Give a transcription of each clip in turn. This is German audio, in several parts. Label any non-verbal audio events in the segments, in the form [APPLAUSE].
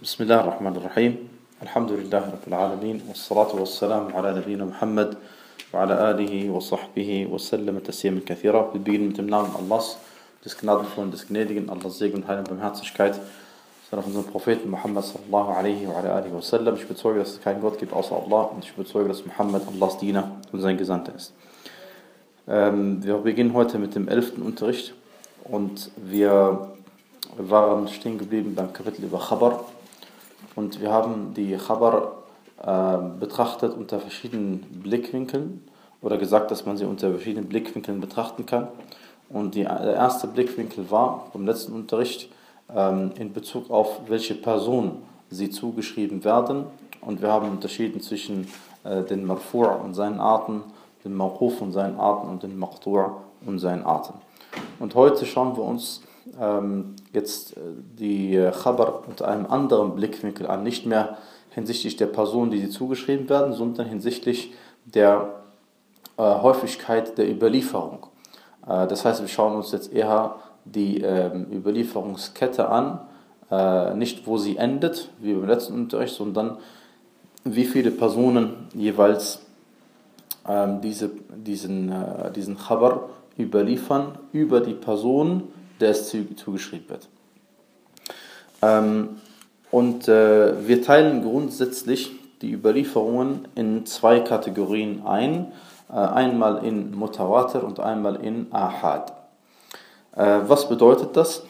بسم الله الرحمن الرحيم الحمد لله رب العالمين والصلاة والسلام على نبينا محمد وعلى آله وصحبه وسلم تسليما كثيرا بالبيل من تمنام الله ديسك نادم فون ديسك نادين الله زيك من هالم بمهاتسشكايت سلام من البروفيت محمد صلى الله عليه وعلى آله وسلم شبت سوري لس كاين قوت كيت أصى الله شبت سوري لس محمد الله سدينا ونزين جزان تنس Wir beginnen heute mit dem 11. Unterricht und wir waren stehen geblieben beim Kapitel über Chabar, und wir haben die Khabar äh, betrachtet unter verschiedenen Blickwinkeln oder gesagt, dass man sie unter verschiedenen Blickwinkeln betrachten kann. Und die, der erste Blickwinkel war vom letzten Unterricht ähm, in Bezug auf welche Person sie zugeschrieben werden. Und wir haben unterschieden zwischen äh, den Marfu' und seinen Arten, den Mawquf und seinen Arten und den Maqtu' und seinen Arten. Und heute schauen wir uns ähm, jetzt äh, die äh, Khabar unter einem anderen Blickwinkel an, nicht mehr hinsichtlich der Person, die sie zugeschrieben werden, sondern hinsichtlich der äh, Häufigkeit der Überlieferung. Äh, das heißt, wir schauen uns jetzt eher die ähm, Überlieferungskette an, äh, nicht wo sie endet, wie beim letzten Unterricht, sondern wie viele Personen jeweils ähm, diese, diesen, äh, diesen Khabar überliefern über die Person, der es zugeschrieben wird. Ähm, und äh, wir teilen grundsätzlich die Überlieferungen in zwei Kategorien ein. Äh, einmal in Mutawatir und einmal in Ahad. Äh, was bedeutet das?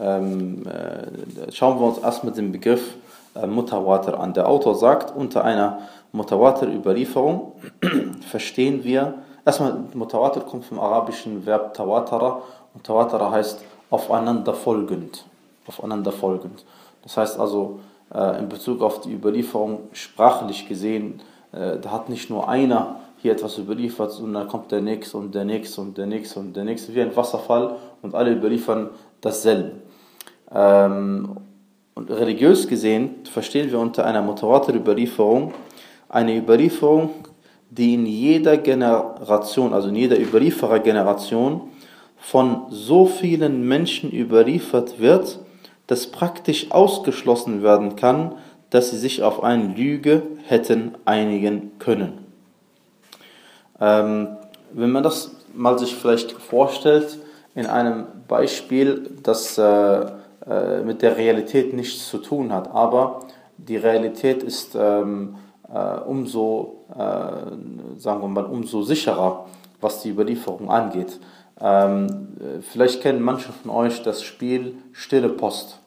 Ähm, äh, schauen wir uns erstmal den Begriff äh, Mutawatir an. Der Autor sagt, unter einer Mutawatir-Überlieferung [CLEARS THROAT] verstehen wir, erstmal Mutawatir kommt vom arabischen Verb Tawatara und Tawatara heißt aufeinander folgend. Aufeinander folgend. Das heißt also, äh, in Bezug auf die Überlieferung sprachlich gesehen, äh, da hat nicht nur einer hier etwas überliefert und dann kommt der nächste und der nächste und der nächste und der nächste, wie ein Wasserfall und alle überliefern dasselbe. Ähm, und religiös gesehen verstehen wir unter einer Mutawatir-Überlieferung eine Überlieferung, die in jeder Generation, also in jeder Überlieferergeneration von so vielen Menschen überliefert wird, dass praktisch ausgeschlossen werden kann, dass sie sich auf eine Lüge hätten einigen können. Ähm, wenn man das mal sich vielleicht vorstellt in einem Beispiel, das äh, äh, mit der Realität nichts zu tun hat, aber die Realität ist ähm, äh, umso, äh, sagen wir mal, umso sicherer, was die Überlieferung angeht. Ähm, vielleicht kennen manche von euch das Spiel Stille Post.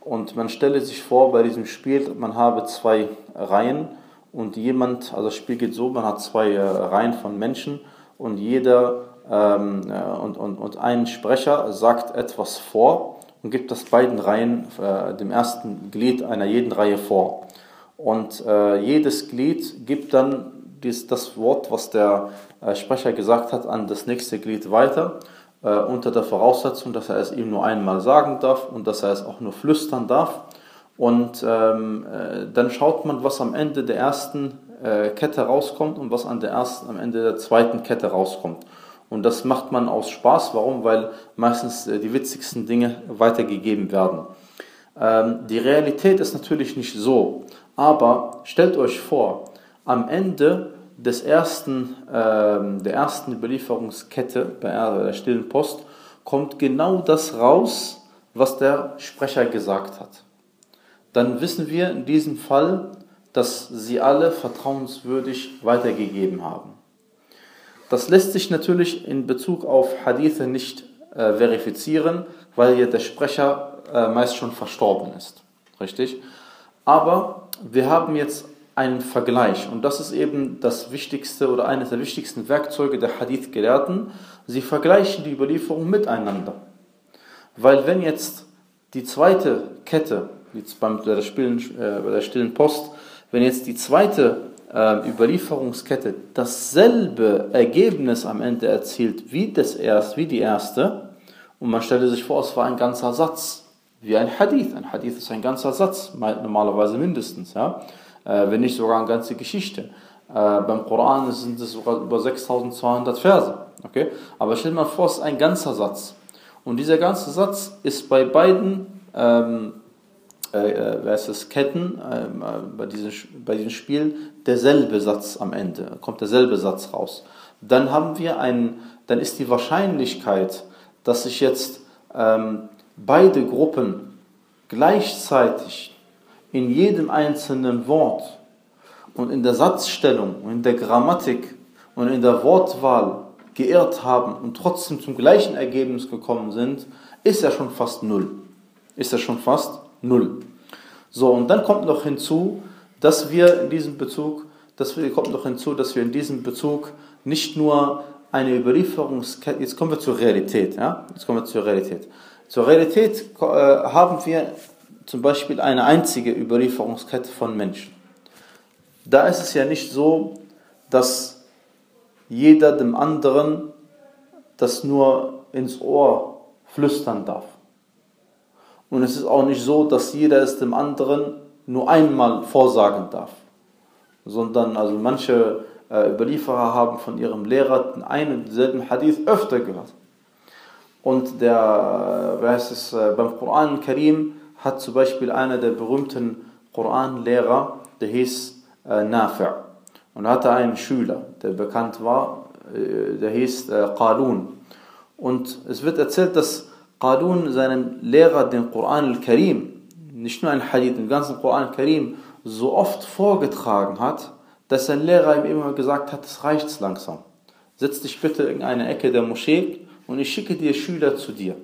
Und man stelle sich vor, bei diesem Spiel, man habe zwei Reihen und jemand, also das Spiel geht so, man hat zwei äh, Reihen von Menschen und jeder ähm, äh, und, und, und ein Sprecher sagt etwas vor und gibt das beiden Reihen, äh, dem ersten Glied einer jeden Reihe vor. Und äh, jedes Glied gibt dann dies, das Wort, was der äh, Sprecher gesagt hat, an das nächste Glied weiter äh, unter der Voraussetzung, dass er es ihm nur einmal sagen darf und dass er es auch nur flüstern darf. Und ähm, äh, dann schaut man, was am Ende der ersten äh, Kette rauskommt und was an der ersten, am Ende der zweiten Kette rauskommt. Und das macht man aus Spaß. Warum? Weil meistens äh, die witzigsten Dinge weitergegeben werden. Ähm, die Realität ist natürlich nicht so. Aber stellt euch vor, am Ende des ersten, äh, der ersten Überlieferungskette bei der stillen Post kommt genau das raus, was der Sprecher gesagt hat. Dann wissen wir in diesem Fall, dass sie alle vertrauenswürdig weitergegeben haben. Das lässt sich natürlich in Bezug auf Hadithe nicht äh, verifizieren, weil hier der Sprecher äh, meist schon verstorben ist. Richtig? Aber wir haben jetzt einen Vergleich. Und das ist eben das wichtigste oder eines der wichtigsten Werkzeuge der Hadith-Gelehrten. Sie vergleichen die Überlieferung miteinander. Weil wenn jetzt die zweite Kette, jetzt bei der, stillen, äh, bei der stillen Post, wenn jetzt die zweite äh, Überlieferungskette dasselbe Ergebnis am Ende erzielt wie, das erst, wie die erste, und man stelle sich vor, es war ein ganzer Satz, wie ein Hadith. Ein Hadith ist ein ganzer Satz, normalerweise mindestens. Ja? Äh, wenn nicht sogar eine ganze Geschichte. Äh, beim Koran sind es sogar über 6200 Verse. Okay? Aber stell dir mal vor, es ist ein ganzer Satz. Und dieser ganze Satz ist bei beiden ähm, äh, äh es, Ketten ähm, äh, bei, diesem, bei diesem Spiel derselbe Satz am Ende, kommt derselbe Satz raus. Dann haben wir einen, dann ist die Wahrscheinlichkeit, dass sich jetzt ähm, beide Gruppen gleichzeitig in jedem einzelnen Wort und in der Satzstellung und in der Grammatik und in der Wortwahl geirrt haben und trotzdem zum gleichen Ergebnis gekommen sind, ist ja schon fast null. Ist ja schon fast null. So, und dann kommt noch hinzu, dass wir in diesem Bezug, dass wir, kommt noch hinzu, dass wir in diesem Bezug nicht nur eine Überlieferungskette, jetzt kommen wir zur Realität, ja? Jetzt kommen wir zur Realität. Zur Realität äh, haben wir zum Beispiel eine einzige Überlieferungskette von Menschen. Da ist es ja nicht so, dass jeder dem anderen das nur ins Ohr flüstern darf. Und es ist auch nicht so, dass jeder es dem anderen nur einmal vorsagen darf. Sondern also manche äh, Überlieferer haben von ihrem Lehrer den einen und denselben Hadith öfter gehört. Und der, äh, wer heißt es, äh, beim Koran Karim hat zum Beispiel einer der berühmten Koranlehrer, der hieß äh, Nafi' und hatte einen Schüler, der bekannt war, äh, der hieß äh, Qalun. Und es wird erzählt, dass Qalun seinem Lehrer den Koran al-Karim, nicht nur ein Hadith, den ganzen Koran al-Karim, so oft vorgetragen hat, dass sein Lehrer ihm immer gesagt hat, es reicht langsam. Setz dich bitte in eine Ecke der Moschee und ich schicke dir Schüler zu dir.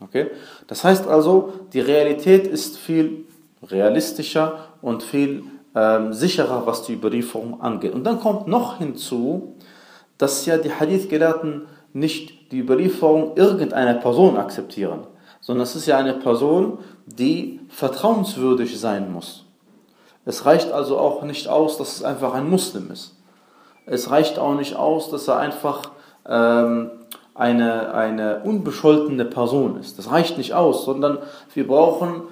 Okay? Das heißt also, die Realität ist viel realistischer und viel ähm, sicherer, was die Überlieferung angeht. Und dann kommt noch hinzu, dass ja die Hadith-Gelehrten nicht die Überlieferung irgendeiner Person akzeptieren, sondern es ist ja eine Person, die vertrauenswürdig sein muss. Es reicht also auch nicht aus, dass es einfach ein Muslim ist. Es reicht auch nicht aus, dass er einfach ähm, eine, eine unbescholtene Person ist. Das reicht nicht aus, sondern wir brauchen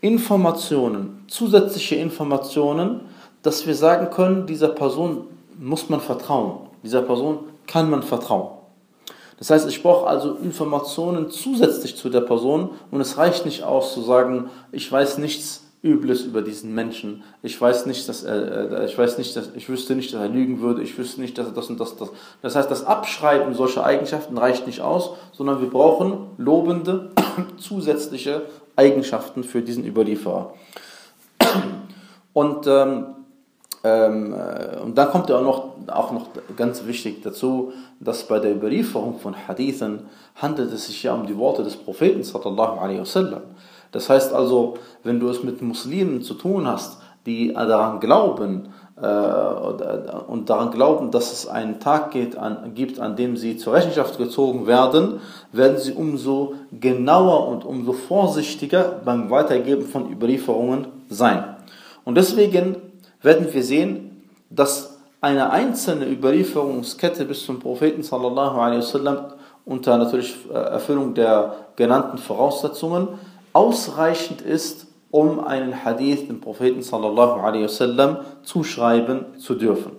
Informationen, zusätzliche Informationen, dass wir sagen können, dieser Person muss man vertrauen. Dieser Person kann man vertrauen. Das heißt, ich brauche also Informationen zusätzlich zu der Person und es reicht nicht aus zu sagen, ich weiß nichts Übles über diesen Menschen. Ich weiß nicht, dass er, äh, ich weiß nicht, dass, ich wüsste nicht, dass er lügen würde. Ich wüsste nicht, dass er das und das, das. Das heißt, das Abschreiben solcher Eigenschaften reicht nicht aus, sondern wir brauchen lobende [COUGHS] zusätzliche Eigenschaften für diesen Überlieferer. Und, ähm, ähm, äh, und dann kommt ja auch noch, auch noch ganz wichtig dazu, dass bei der Überlieferung von Hadithen handelt es sich ja um die Worte des Propheten sallallahu alaihi wasallam. Das heißt also, wenn du es mit Muslimen zu tun hast, die daran glauben äh, und daran glauben, dass es einen Tag geht, an, gibt, an dem sie zur Rechenschaft gezogen werden, werden sie umso genauer und umso vorsichtiger beim Weitergeben von Überlieferungen sein. Und deswegen werden wir sehen, dass eine einzelne Überlieferungskette bis zum Propheten sallallahu alaihi wasallam unter natürlich äh, Erfüllung der genannten Voraussetzungen ausreichend ist, um einen Hadith dem Propheten sallallahu alaihi wasallam zuschreiben zu dürfen.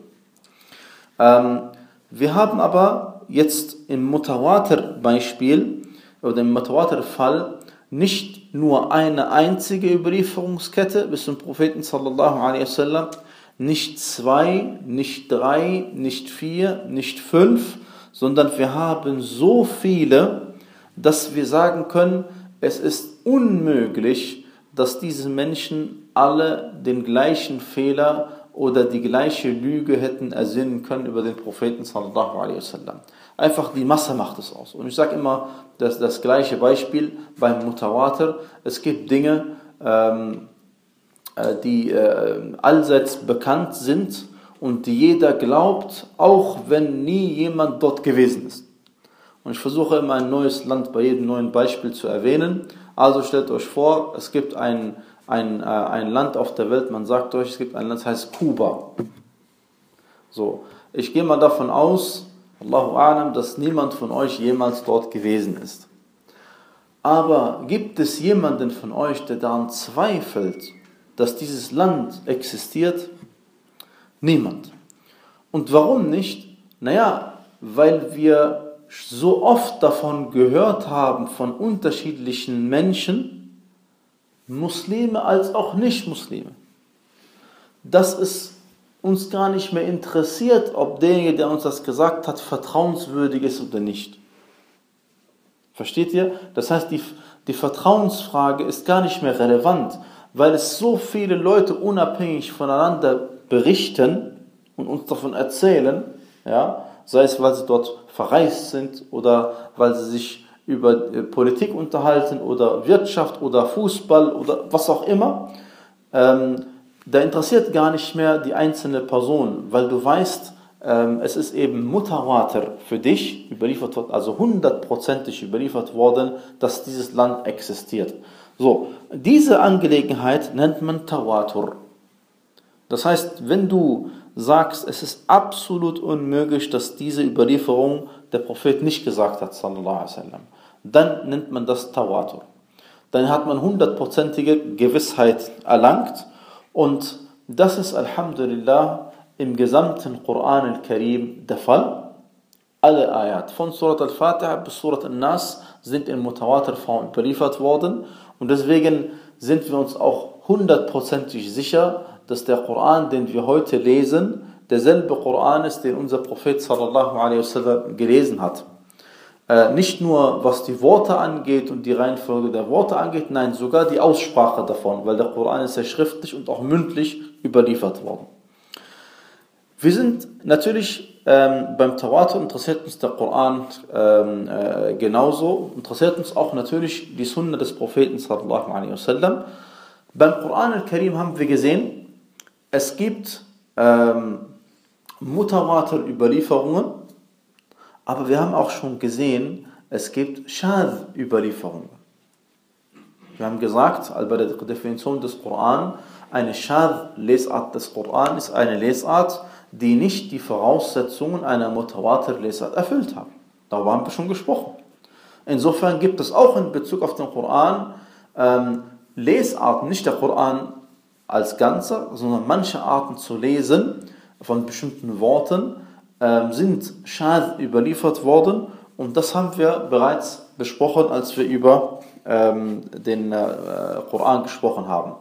Ähm, wir haben aber jetzt im Mutawatir-Beispiel oder im Mutawatir-Fall nicht nur eine einzige Überlieferungskette bis zum Propheten sallallahu alaihi wasallam, nicht zwei, nicht drei, nicht vier, nicht fünf, sondern wir haben so viele, dass wir sagen können, es ist unmöglich, dass diese Menschen alle den gleichen Fehler oder die gleiche Lüge hätten ersinnen können über den Propheten sallallahu alaihi wasallam. Einfach die Masse macht es aus. Und ich sage immer das, das gleiche Beispiel beim Mutawatir. Es gibt Dinge, ähm, äh, die äh, allseits bekannt sind und die jeder glaubt, auch wenn nie jemand dort gewesen ist. Und ich versuche immer ein neues Land bei jedem neuen Beispiel zu erwähnen. Also stellt euch vor, es gibt ein, ein, äh, ein Land auf der Welt, man sagt euch, es gibt ein Land, das heißt Kuba. So, ich gehe mal davon aus, Allahu A'lam, dass niemand von euch jemals dort gewesen ist. Aber gibt es jemanden von euch, der daran zweifelt, dass dieses Land existiert? Niemand. Und warum nicht? Naja, weil wir so oft davon gehört haben von unterschiedlichen Menschen, Muslime als auch Nicht-Muslime, dass es uns gar nicht mehr interessiert, ob derjenige, der uns das gesagt hat, vertrauenswürdig ist oder nicht. Versteht ihr? Das heißt, die, die Vertrauensfrage ist gar nicht mehr relevant, weil es so viele Leute unabhängig voneinander berichten und uns davon erzählen, ja, sei es, weil sie dort verreist sind oder weil sie sich über äh, Politik unterhalten oder Wirtschaft oder Fußball oder was auch immer, ähm, da interessiert gar nicht mehr die einzelne Person, weil du weißt, ähm, es ist eben Mutawatir für dich überliefert worden, also hundertprozentig überliefert worden, dass dieses Land existiert. So, diese Angelegenheit nennt man Tawatur. Das heißt, wenn du sagst, es ist absolut unmöglich, dass diese Überlieferung der Prophet nicht gesagt hat, sallallahu alaihi wasallam, dann nennt man das Tawatur. Dann hat man hundertprozentige Gewissheit erlangt und das ist Alhamdulillah im gesamten Koran al-Karim der Fall. Alle Ayat von Surat al-Fatiha bis Surat al-Nas sind in Mutawatir-Form überliefert worden und deswegen sind wir uns auch hundertprozentig sicher, dass der Koran, den wir heute lesen, derselbe Koran ist, den unser Prophet sallallahu alaihi wasallam gelesen hat. Äh, nicht nur was die Worte angeht und die Reihenfolge der Worte angeht, nein, sogar die Aussprache davon, weil der Koran ist ja schriftlich und auch mündlich überliefert worden. Wir sind natürlich ähm, beim Tawatur interessiert uns der Koran ähm, äh, genauso, interessiert uns auch natürlich die Sunna des Propheten sallallahu alaihi wasallam. Beim Koran al-Karim haben wir gesehen, es gibt ähm, Mutawatir-Überlieferungen, aber wir haben auch schon gesehen, es gibt Schad-Überlieferungen. Wir haben gesagt, also bei der Definition des Koran, eine Schad-Lesart des Koran ist eine Lesart, die nicht die Voraussetzungen einer Mutawatir-Lesart erfüllt hat. Darüber haben wir schon gesprochen. Insofern gibt es auch in Bezug auf den Koran ähm, Lesarten, nicht der Koran als Ganzer, sondern manche Arten zu lesen von bestimmten Worten äh, sind schad überliefert worden und das haben wir bereits besprochen, als wir über ähm, den äh, Koran gesprochen haben.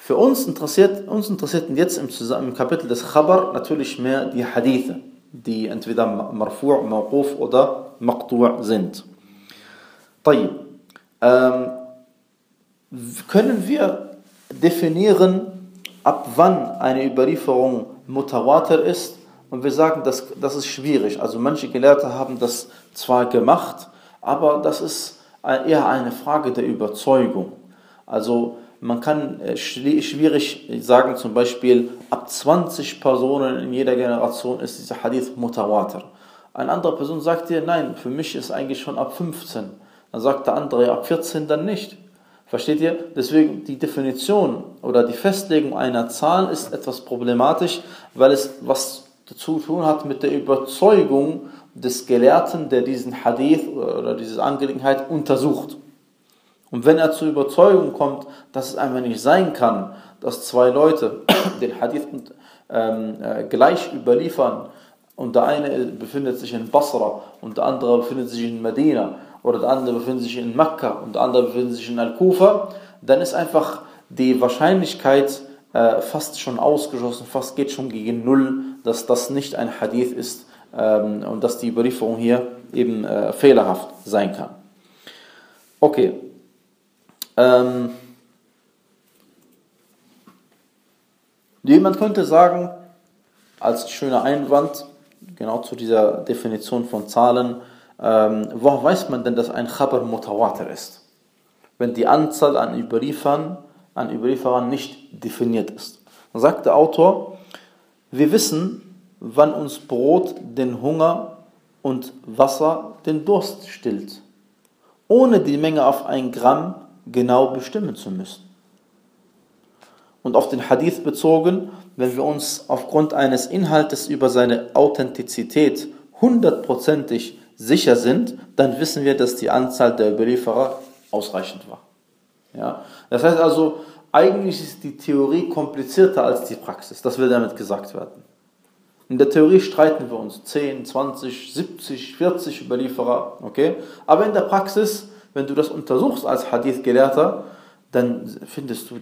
Für uns interessiert, uns interessierten jetzt im, im Kapitel des Khabar natürlich mehr die Hadithe, die entweder Marfu', Mawquf oder Maqtu' sind. Ähm, können wir definieren, ab wann eine Überlieferung Mutawatir ist. Und wir sagen, das, das ist schwierig. Also manche Gelehrte haben das zwar gemacht, aber das ist eher eine Frage der Überzeugung. Also man kann äh, schwierig sagen, zum Beispiel ab 20 Personen in jeder Generation ist dieser Hadith Mutawatir. Eine andere Person sagt dir, nein, für mich ist eigentlich schon ab 15. Dann sagt der andere, ab 14 dann nicht. Versteht ihr? Deswegen die Definition oder die Festlegung einer Zahl ist etwas problematisch, weil es was zu tun hat mit der Überzeugung des Gelehrten, der diesen Hadith oder diese Angelegenheit untersucht. Und wenn er zur Überzeugung kommt, dass es einfach nicht sein kann, dass zwei Leute [COUGHS] den Hadith ähm, äh, gleich überliefern und der eine befindet sich in Basra und der andere befindet sich in Medina oder der andere befindet sich in Mekka und der andere befindet sich in Al-Kufa, dann ist einfach die Wahrscheinlichkeit äh, fast schon ausgeschlossen, fast geht schon gegen Null, dass das nicht ein Hadith ist ähm, und dass die Überlieferung hier eben äh, fehlerhaft sein kann. Okay. Ähm, jemand könnte sagen, als schöner Einwand, genau zu dieser Definition von Zahlen, ähm, woher weiß man denn, dass ein Khabar Mutawatir ist? Wenn die Anzahl an Überliefern, an Überlieferern nicht definiert ist. Dann sagt der Autor, wir wissen, wann uns Brot den Hunger und Wasser den Durst stillt, ohne die Menge auf ein Gramm genau bestimmen zu müssen. Und auf den Hadith bezogen, wenn wir uns aufgrund eines Inhaltes über seine Authentizität hundertprozentig sicher sind, dann wissen wir, dass die Anzahl der Überlieferer ausreichend war. Ja? Das heißt also, eigentlich ist die Theorie komplizierter als die Praxis. Das will damit gesagt werden. In der Theorie streiten wir uns 10, 20, 70, 40 Überlieferer, okay? Aber in der Praxis, wenn du das untersuchst als Hadith-Gelehrter, dann findest du,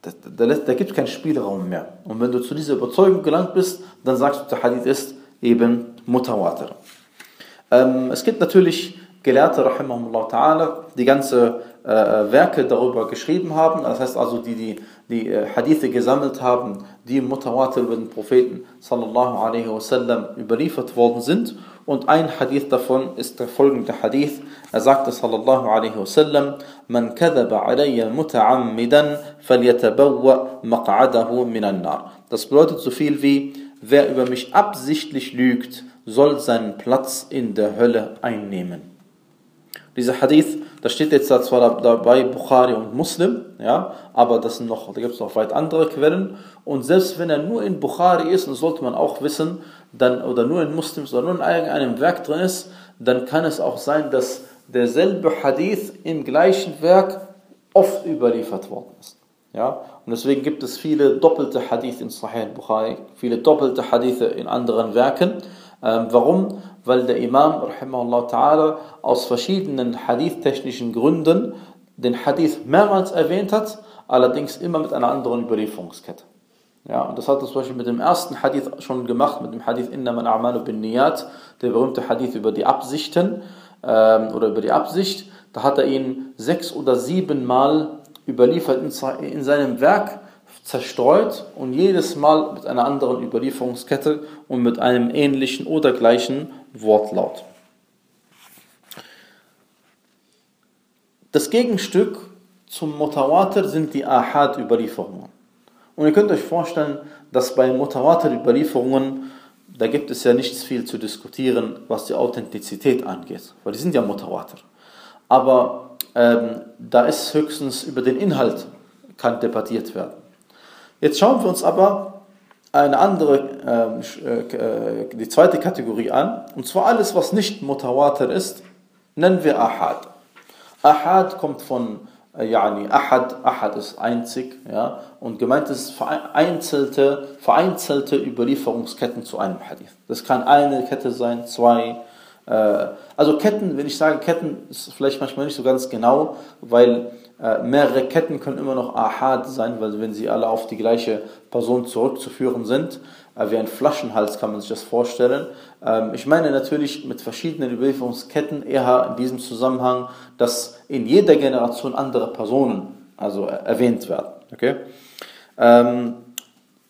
da, da, da gibt es keinen Spielraum mehr. Und wenn du zu dieser Überzeugung gelangt bist, dann sagst du, der Hadith ist eben Mutawatir. Ähm, es gibt natürlich Gelehrte, die ganze äh, Werke darüber geschrieben haben, das heißt also, die die, die äh, Hadithe gesammelt haben, die im Mutawatir über den Propheten sallallahu alaihi wasallam überliefert worden sind. Und ein Hadith davon ist der folgende Hadith. Er sagte sallallahu alaihi wasallam, Man kadhaba alayya muta'ammidan falyatabawwa maq'adahu minan nar. Das bedeutet so viel wie, wer über mich absichtlich lügt, soll seinen Platz in der Hölle einnehmen. Dieser Hadith, da steht jetzt zwar dabei Bukhari und Muslim, ja, aber das sind noch, da gibt es noch weit andere Quellen. Und selbst wenn er nur in Bukhari ist, dann sollte man auch wissen, dann, oder nur in Muslims oder nur in irgendeinem Werk drin ist, dann kann es auch sein, dass derselbe Hadith im gleichen Werk oft überliefert worden ist. Ja? Und deswegen gibt es viele doppelte Hadith in Sahih Bukhari, viele doppelte Hadithe in anderen Werken. Ähm, warum? Weil der Imam ta'ala, aus verschiedenen hadith-technischen Gründen den Hadith mehrmals erwähnt hat, allerdings immer mit einer anderen Überlieferungskette. Ja, und das hat er zum Beispiel mit dem ersten Hadith schon gemacht, mit dem Hadith Inna man a'malu bin niyat, der berühmte Hadith über die Absichten ähm, oder über die Absicht. Da hat er ihn sechs oder sieben Mal überliefert in, in seinem Werk zerstreut und jedes Mal mit einer anderen Überlieferungskette und mit einem ähnlichen oder gleichen Wortlaut. Das Gegenstück zum Mutawatir sind die Ahad-Überlieferungen. Und ihr könnt euch vorstellen, dass bei Mutawatir-Überlieferungen, da gibt es ja nichts viel zu diskutieren, was die Authentizität angeht, weil die sind ja Mutawatir. Aber ähm, da ist höchstens über den Inhalt kann debattiert werden. Jetzt schauen wir uns aber eine andere, ähm, äh, die zweite Kategorie an, und zwar alles, was nicht Mutawatir ist, nennen wir Ahad. Ahad kommt von äh, yani Ahad, Ahad ist einzig, ja, und gemeint ist vereinzelte, vereinzelte Überlieferungsketten zu einem Hadith. Das kann eine Kette sein, zwei, äh, also Ketten, wenn ich sage Ketten, ist vielleicht manchmal nicht so ganz genau, weil äh, mehrere Ketten können immer noch Ahad sein, weil wenn sie alle auf die gleiche Person zurückzuführen sind, äh, wie ein Flaschenhals kann man sich das vorstellen. Ähm, ich meine natürlich mit verschiedenen Überlieferungsketten eher in diesem Zusammenhang, dass in jeder Generation andere Personen also äh, erwähnt werden. Okay? Ähm,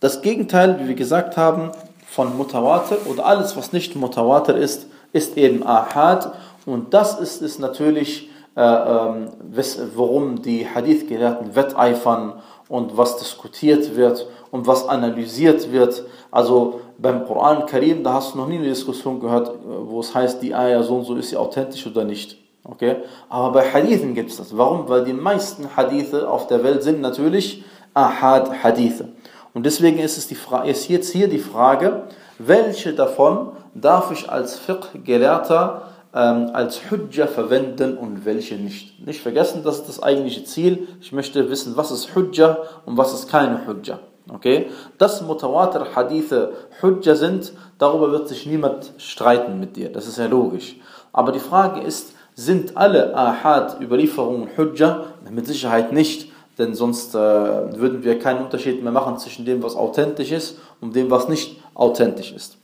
das Gegenteil, wie wir gesagt haben, von Mutawatir oder alles, was nicht Mutawatir ist, ist eben Ahad und das ist es natürlich worum die Hadith-Gelehrten wetteifern und was diskutiert wird und was analysiert wird. Also beim Koran Karim, da hast du noch nie eine Diskussion gehört, wo es heißt, die Ayah so und so ist sie authentisch oder nicht. Okay? Aber bei Hadithen gibt es das. Warum? Weil die meisten Hadithe auf der Welt sind natürlich Ahad Hadithe. Und deswegen ist, es die ist jetzt hier die Frage, welche davon darf ich als Fiqh-Gelehrter ähm, als Hujja verwenden und welche nicht. Nicht vergessen, das ist das eigentliche Ziel. Ich möchte wissen, was ist Hujja und was ist keine Hujja. Okay? Dass Mutawatir Hadithe Hujja sind, darüber wird sich niemand streiten mit dir. Das ist ja logisch. Aber die Frage ist, sind alle Ahad-Überlieferungen Hujja? Mit Sicherheit nicht, denn sonst äh, würden wir keinen Unterschied mehr machen zwischen dem, was authentisch ist und dem, was nicht authentisch ist.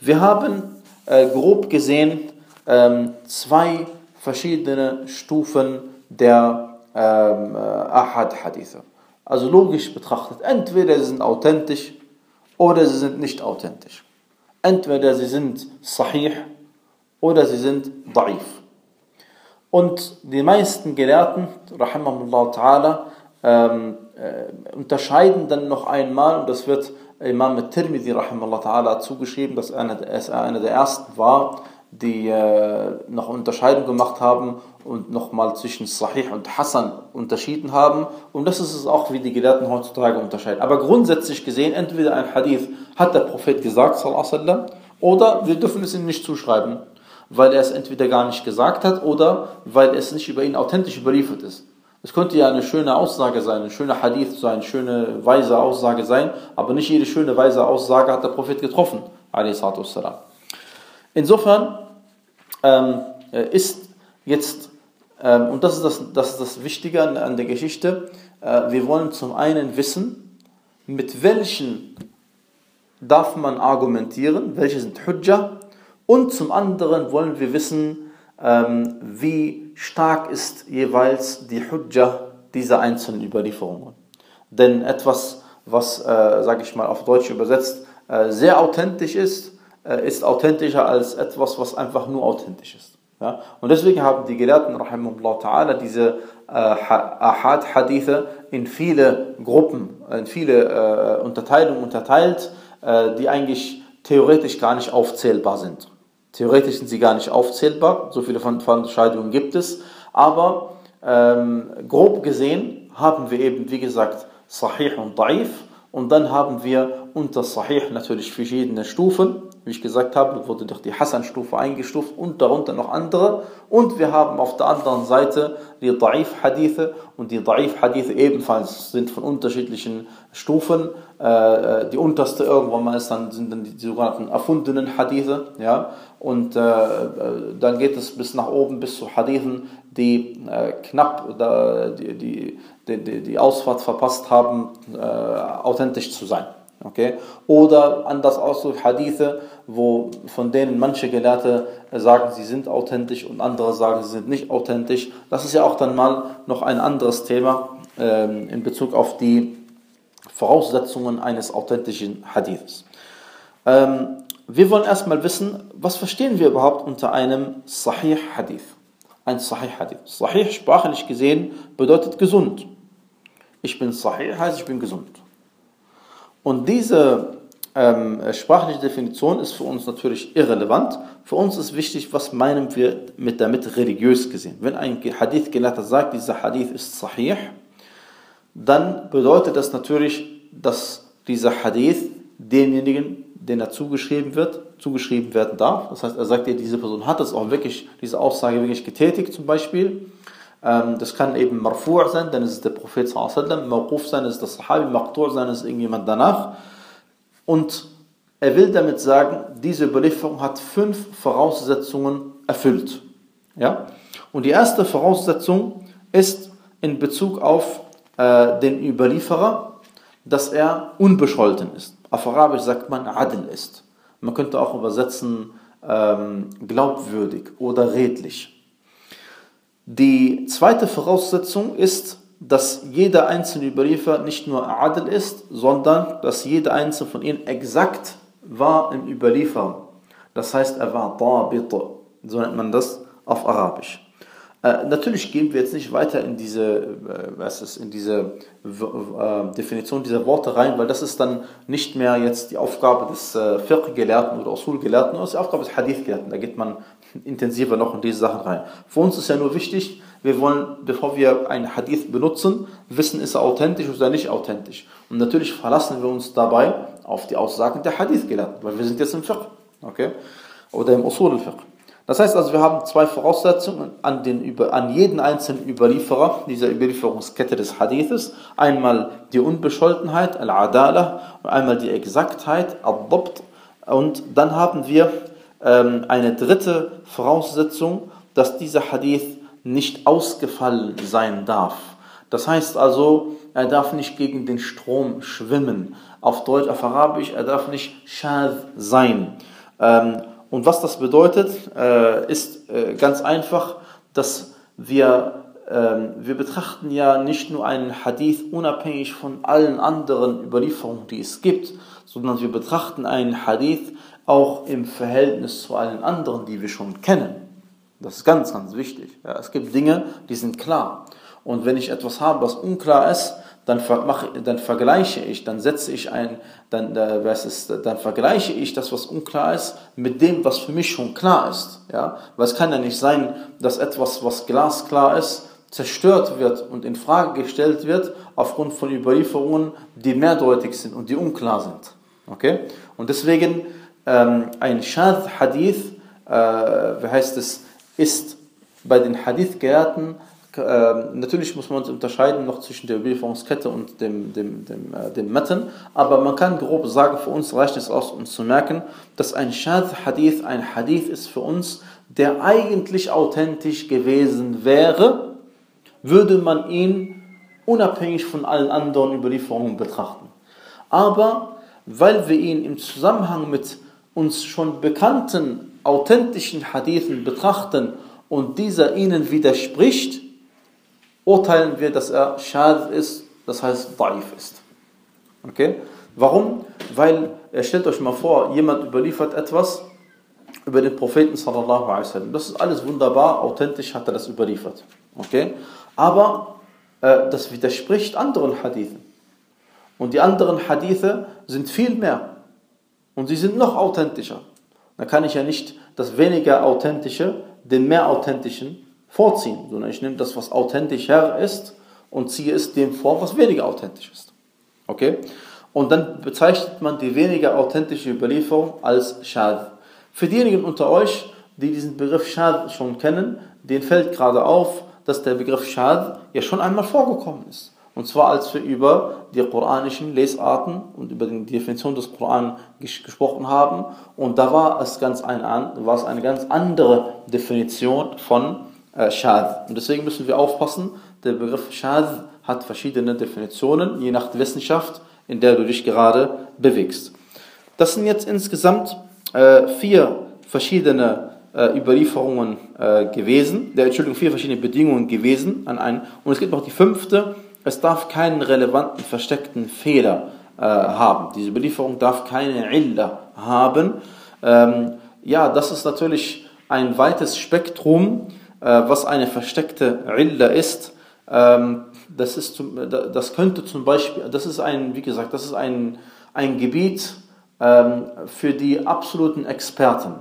Wir haben äh, grob gesehen ähm, zwei verschiedene Stufen der ähm, äh, Ahad-Hadithe. Also logisch betrachtet, entweder sie sind authentisch oder sie sind nicht authentisch. Entweder sie sind sahih oder sie sind daif. Und die meisten Gelehrten, rahimahullah ta'ala, ähm, äh, unterscheiden dann noch einmal, und das wird Imam Tirmidhi rahimahullah ta'ala zugeschrieben, dass er einer der ersten war, die äh, noch Unterscheidung gemacht haben und nochmal zwischen Sahih und Hassan unterschieden haben. Und das ist es auch, wie die Gelehrten heutzutage unterscheiden. Aber grundsätzlich gesehen, entweder ein Hadith hat der Prophet gesagt, sallam, oder wir dürfen es ihm nicht zuschreiben, weil er es entweder gar nicht gesagt hat oder weil es nicht über ihn authentisch überliefert ist. Es könnte ja eine schöne Aussage sein, eine schöne Hadith sein, eine schöne weise Aussage sein, aber nicht jede schöne weise Aussage hat der Prophet getroffen. Insofern ähm, ist jetzt ähm, und das ist das, das ist das Wichtige an, an der Geschichte, äh, wir wollen zum einen wissen, mit welchen darf man argumentieren, welche sind Hujja, und zum anderen wollen wir wissen, ähm, wie stark ist jeweils die Hujja dieser einzelnen Überlieferungen. Denn etwas, was, äh, sage ich mal, auf Deutsch übersetzt, äh, sehr authentisch ist, äh, ist authentischer als etwas, was einfach nur authentisch ist. Ja? Und deswegen haben die Gelehrten, rahimahullah ta'ala, diese äh, Ahad-Hadithe in viele Gruppen, in viele äh, Unterteilungen unterteilt, äh, die eigentlich theoretisch gar nicht aufzählbar sind. Theoretisch sind sie gar nicht aufzählbar, so viele Unterscheidungen gibt es, aber ähm, grob gesehen haben wir eben, wie gesagt, Sahih und Daif und dann haben wir unter Sahih natürlich verschiedene Stufen wie ich gesagt habe, wurde durch die Hassan-Stufe eingestuft und darunter noch andere. Und wir haben auf der anderen Seite die Da'if-Hadithe und die Da'if-Hadithe ebenfalls sind von unterschiedlichen Stufen. Äh, die unterste irgendwann mal ist dann, sind dann die sogenannten erfundenen Hadithe. Ja? Und äh, äh, dann geht es bis nach oben, bis zu Hadithen, die knapp die, die, die, die Ausfahrt verpasst haben, authentisch zu sein. Okay? Oder anders so Hadithe, wo von denen manche Gelehrte sagen, sie sind authentisch und andere sagen, sie sind nicht authentisch. Das ist ja auch dann mal noch ein anderes Thema ähm, in Bezug auf die Voraussetzungen eines authentischen Hadiths. Ähm, wir wollen erstmal wissen, was verstehen wir überhaupt unter einem Sahih Hadith? Ein Sahih Hadith. Sahih sprachlich gesehen bedeutet gesund. Ich bin Sahih heißt ich bin gesund. Und diese ähm, sprachliche Definition ist für uns natürlich irrelevant. Für uns ist wichtig, was meinen wir mit damit religiös gesehen. Wenn ein Hadith-Gelehrter sagt, dieser Hadith ist sahih, dann bedeutet das natürlich, dass dieser Hadith demjenigen, den er zugeschrieben wird, zugeschrieben werden darf. Das heißt, er sagt dir, diese Person hat das auch wirklich, diese Aussage wirklich getätigt zum Beispiel. Ähm, das kann eben Marfu' sein, dann ist es der Prophet sallallahu Mawquf sein, ist das Sahabi, Maqtu' sein, ist irgendjemand danach. Und er will damit sagen, diese Überlieferung hat fünf Voraussetzungen erfüllt. Ja? Und die erste Voraussetzung ist in Bezug auf äh, den Überlieferer, dass er unbescholten ist. Auf Arabisch sagt man Adl ist. Man könnte auch übersetzen ähm, glaubwürdig oder redlich. Die zweite Voraussetzung ist, dass jeder einzelne Überliefer nicht nur Adel ist, sondern dass jeder einzelne von ihnen exakt war im Überliefern. Das heißt, er war Dabit, so nennt man das auf Arabisch. Äh, natürlich gehen wir jetzt nicht weiter in diese, äh, was ist, in diese äh, Definition dieser Worte rein, weil das ist dann nicht mehr jetzt die Aufgabe des äh, Fiqh-Gelehrten oder Usul-Gelehrten, sondern die Aufgabe des Hadith-Gelehrten. Da geht man intensiver noch in diese Sachen rein. Für uns ist ja nur wichtig, wir wollen, bevor wir einen Hadith benutzen, wissen, ist er authentisch oder nicht authentisch. Und natürlich verlassen wir uns dabei auf die Aussagen der Hadith-Gelehrten, weil wir sind jetzt im Fiqh, okay? Oder im Usul al-Fiqh. Das heißt also, wir haben zwei Voraussetzungen an, den, an jeden einzelnen Überlieferer dieser Überlieferungskette des Hadithes. Einmal die Unbescholtenheit, Al-Adala, und einmal die Exaktheit, Al-Dabt. Und dann haben wir ähm, eine dritte Voraussetzung, dass dieser Hadith nicht ausgefallen sein darf. Das heißt also, er darf nicht gegen den Strom schwimmen. Auf Deutsch, auf Arabisch, er darf nicht schad sein. Ähm, und was das bedeutet, äh, ist äh, ganz einfach, dass wir, ähm, wir betrachten ja nicht nur einen Hadith unabhängig von allen anderen Überlieferungen, die es gibt, sondern wir betrachten einen Hadith auch im Verhältnis zu allen anderen, die wir schon kennen. Das ist ganz, ganz wichtig. Ja, es gibt Dinge, die sind klar. Und wenn ich etwas habe, was unklar ist, dann, mache, dann vergleiche ich, dann setze ich ein, dann, äh, was ist, dann vergleiche ich das, was unklar ist, mit dem, was für mich schon klar ist. Ja? Weil es kann ja nicht sein, dass etwas, was glasklar ist, zerstört wird und in Frage gestellt wird aufgrund von Überlieferungen, die mehrdeutig sind und die unklar sind. Okay? Und deswegen ähm, ein Shad Hadith, äh, wie heißt es, ist bei den Hadith-Gelehrten ähm, natürlich muss man unterscheiden noch zwischen der Überlieferungskette und dem, dem, dem, äh, dem Matten, aber man kann grob sagen, für uns reicht es aus, uns zu merken, dass ein Shad-Hadith ein Hadith ist für uns, der eigentlich authentisch gewesen wäre, würde man ihn unabhängig von allen anderen Überlieferungen betrachten. Aber weil wir ihn im Zusammenhang mit uns schon bekannten authentischen Hadithen betrachten und dieser ihnen widerspricht, urteilen wir, dass er Schad ist, das heißt Daif ist. Okay? Warum? Weil, stellt euch mal vor, jemand überliefert etwas über den Propheten sallallahu alaihi wasallam. Das ist alles wunderbar, authentisch hat er das überliefert. Okay? Aber äh, das widerspricht anderen Hadithen. Und die anderen Hadithe sind viel mehr. Und sie sind noch authentischer. Dann kann ich ja nicht das weniger authentische den mehr authentischen vorziehen, sondern ich nehme das, was authentischer ist und ziehe es dem vor, was weniger authentisch ist. Okay? Und dann bezeichnet man die weniger authentische Überlieferung als Schad. Für diejenigen unter euch, die diesen Begriff Schad schon kennen, denen fällt gerade auf, dass der Begriff Schad ja schon einmal vorgekommen ist. Und zwar als wir über die koranischen Lesarten und über die Definition des Koran gesprochen haben. Und da war es, ganz ein, war es eine ganz andere Definition von äh, Shad. Und deswegen müssen wir aufpassen, der Begriff Shad hat verschiedene Definitionen, je nach Wissenschaft, in der du dich gerade bewegst. Das sind jetzt insgesamt äh, vier verschiedene äh, Überlieferungen äh, gewesen, der Entschuldigung, vier verschiedene Bedingungen gewesen an einen. Und es gibt noch die fünfte, es darf keinen relevanten, versteckten Fehler äh, haben. Diese Überlieferung darf keine Illa haben. Ähm, ja, das ist natürlich ein weites Spektrum, äh, was eine versteckte Illa ist. Ähm, das, ist zum, das könnte zum Beispiel, das ist ein, wie gesagt, das ist ein, ein Gebiet ähm, für die absoluten Experten.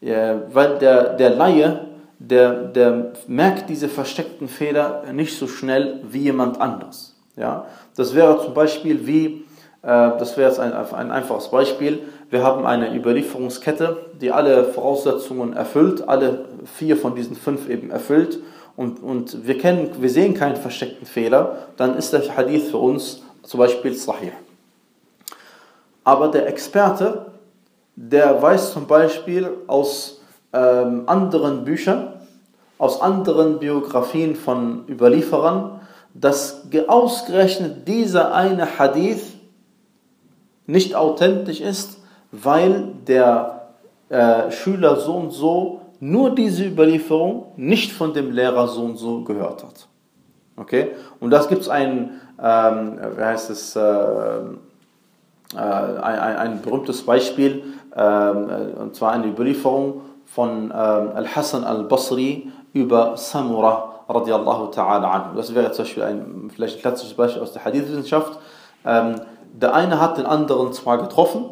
Ja, weil der, der Laie der, der merkt diese versteckten Fehler nicht so schnell wie jemand anders. Ja? Das wäre zum Beispiel wie, äh, das wäre jetzt ein, ein einfaches Beispiel, wir haben eine Überlieferungskette, die alle Voraussetzungen erfüllt, alle vier von diesen fünf eben erfüllt und, und wir, kennen, wir sehen keinen versteckten Fehler, dann ist der Hadith für uns zum Beispiel Sahih. Aber der Experte, der weiß zum Beispiel aus ähm, anderen Büchern, aus anderen Biografien von Überlieferern, dass ausgerechnet dieser eine Hadith nicht authentisch ist, weil der äh, Schüler so und so nur diese Überlieferung nicht von dem Lehrer so und so gehört hat. Okay? Und das gibt es ein, ähm, wie heißt es, äh, äh, ein, ein, ein, berühmtes Beispiel, ähm, äh, und zwar eine Überlieferung von ähm, Al-Hassan al-Basri über Samura radiallahu ta'ala anhu. Das wäre zum Beispiel ein, vielleicht ein klassisches Beispiel aus der Hadith-Wissenschaft. Ähm, der eine hat den anderen zwar getroffen,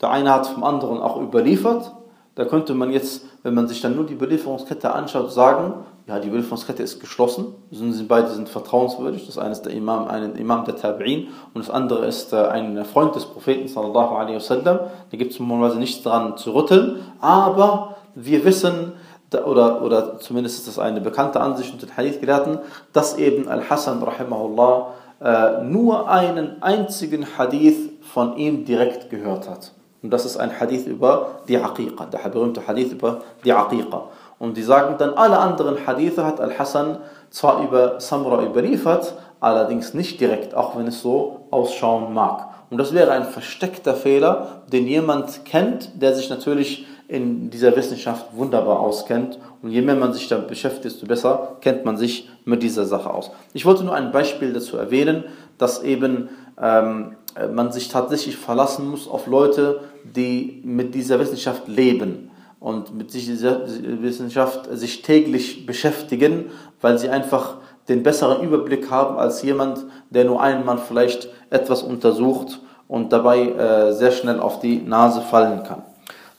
der eine hat vom anderen auch überliefert. Da könnte man jetzt, wenn man sich dann nur die Überlieferungskette anschaut, sagen, ja, die Überlieferungskette ist geschlossen, sie beide sind vertrauenswürdig. Das eine ist der Imam, ein Imam der Tabi'in und das andere ist äh, ein Freund des Propheten sallallahu alaihi wasallam. Da gibt es normalerweise nichts daran zu rütteln, aber wir wissen, oder, oder zumindest ist das eine bekannte Ansicht unter den Hadith-Gelehrten, dass eben Al-Hassan rahimahullah äh, nur einen einzigen Hadith von ihm direkt gehört hat. Und das ist ein Hadith über die Aqiqa, der berühmte Hadith über die Aqiqa. Und die sagen dann, alle anderen Hadithe hat Al-Hassan zwar über Samra überliefert, allerdings nicht direkt, auch wenn es so ausschauen mag. Und das wäre ein versteckter Fehler, den jemand kennt, der sich natürlich in dieser Wissenschaft wunderbar auskennt. Und je mehr man sich damit beschäftigt, desto besser kennt man sich mit dieser Sache aus. Ich wollte nur ein Beispiel dazu erwähnen, dass eben ähm, man sich tatsächlich verlassen muss auf Leute, die mit dieser Wissenschaft leben und mit dieser Wissenschaft sich täglich beschäftigen, weil sie einfach den besseren Überblick haben als jemand, der nur einmal vielleicht etwas untersucht und dabei äh, sehr schnell auf die Nase fallen kann.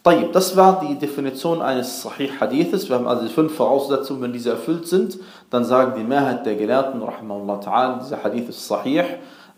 Das war die Definition eines Sahih Hadithes. Wir haben also die fünf Voraussetzungen, wenn diese erfüllt sind, dann sagen die Mehrheit der Gelehrten, ta'ala, dieser Hadith ist Sahih.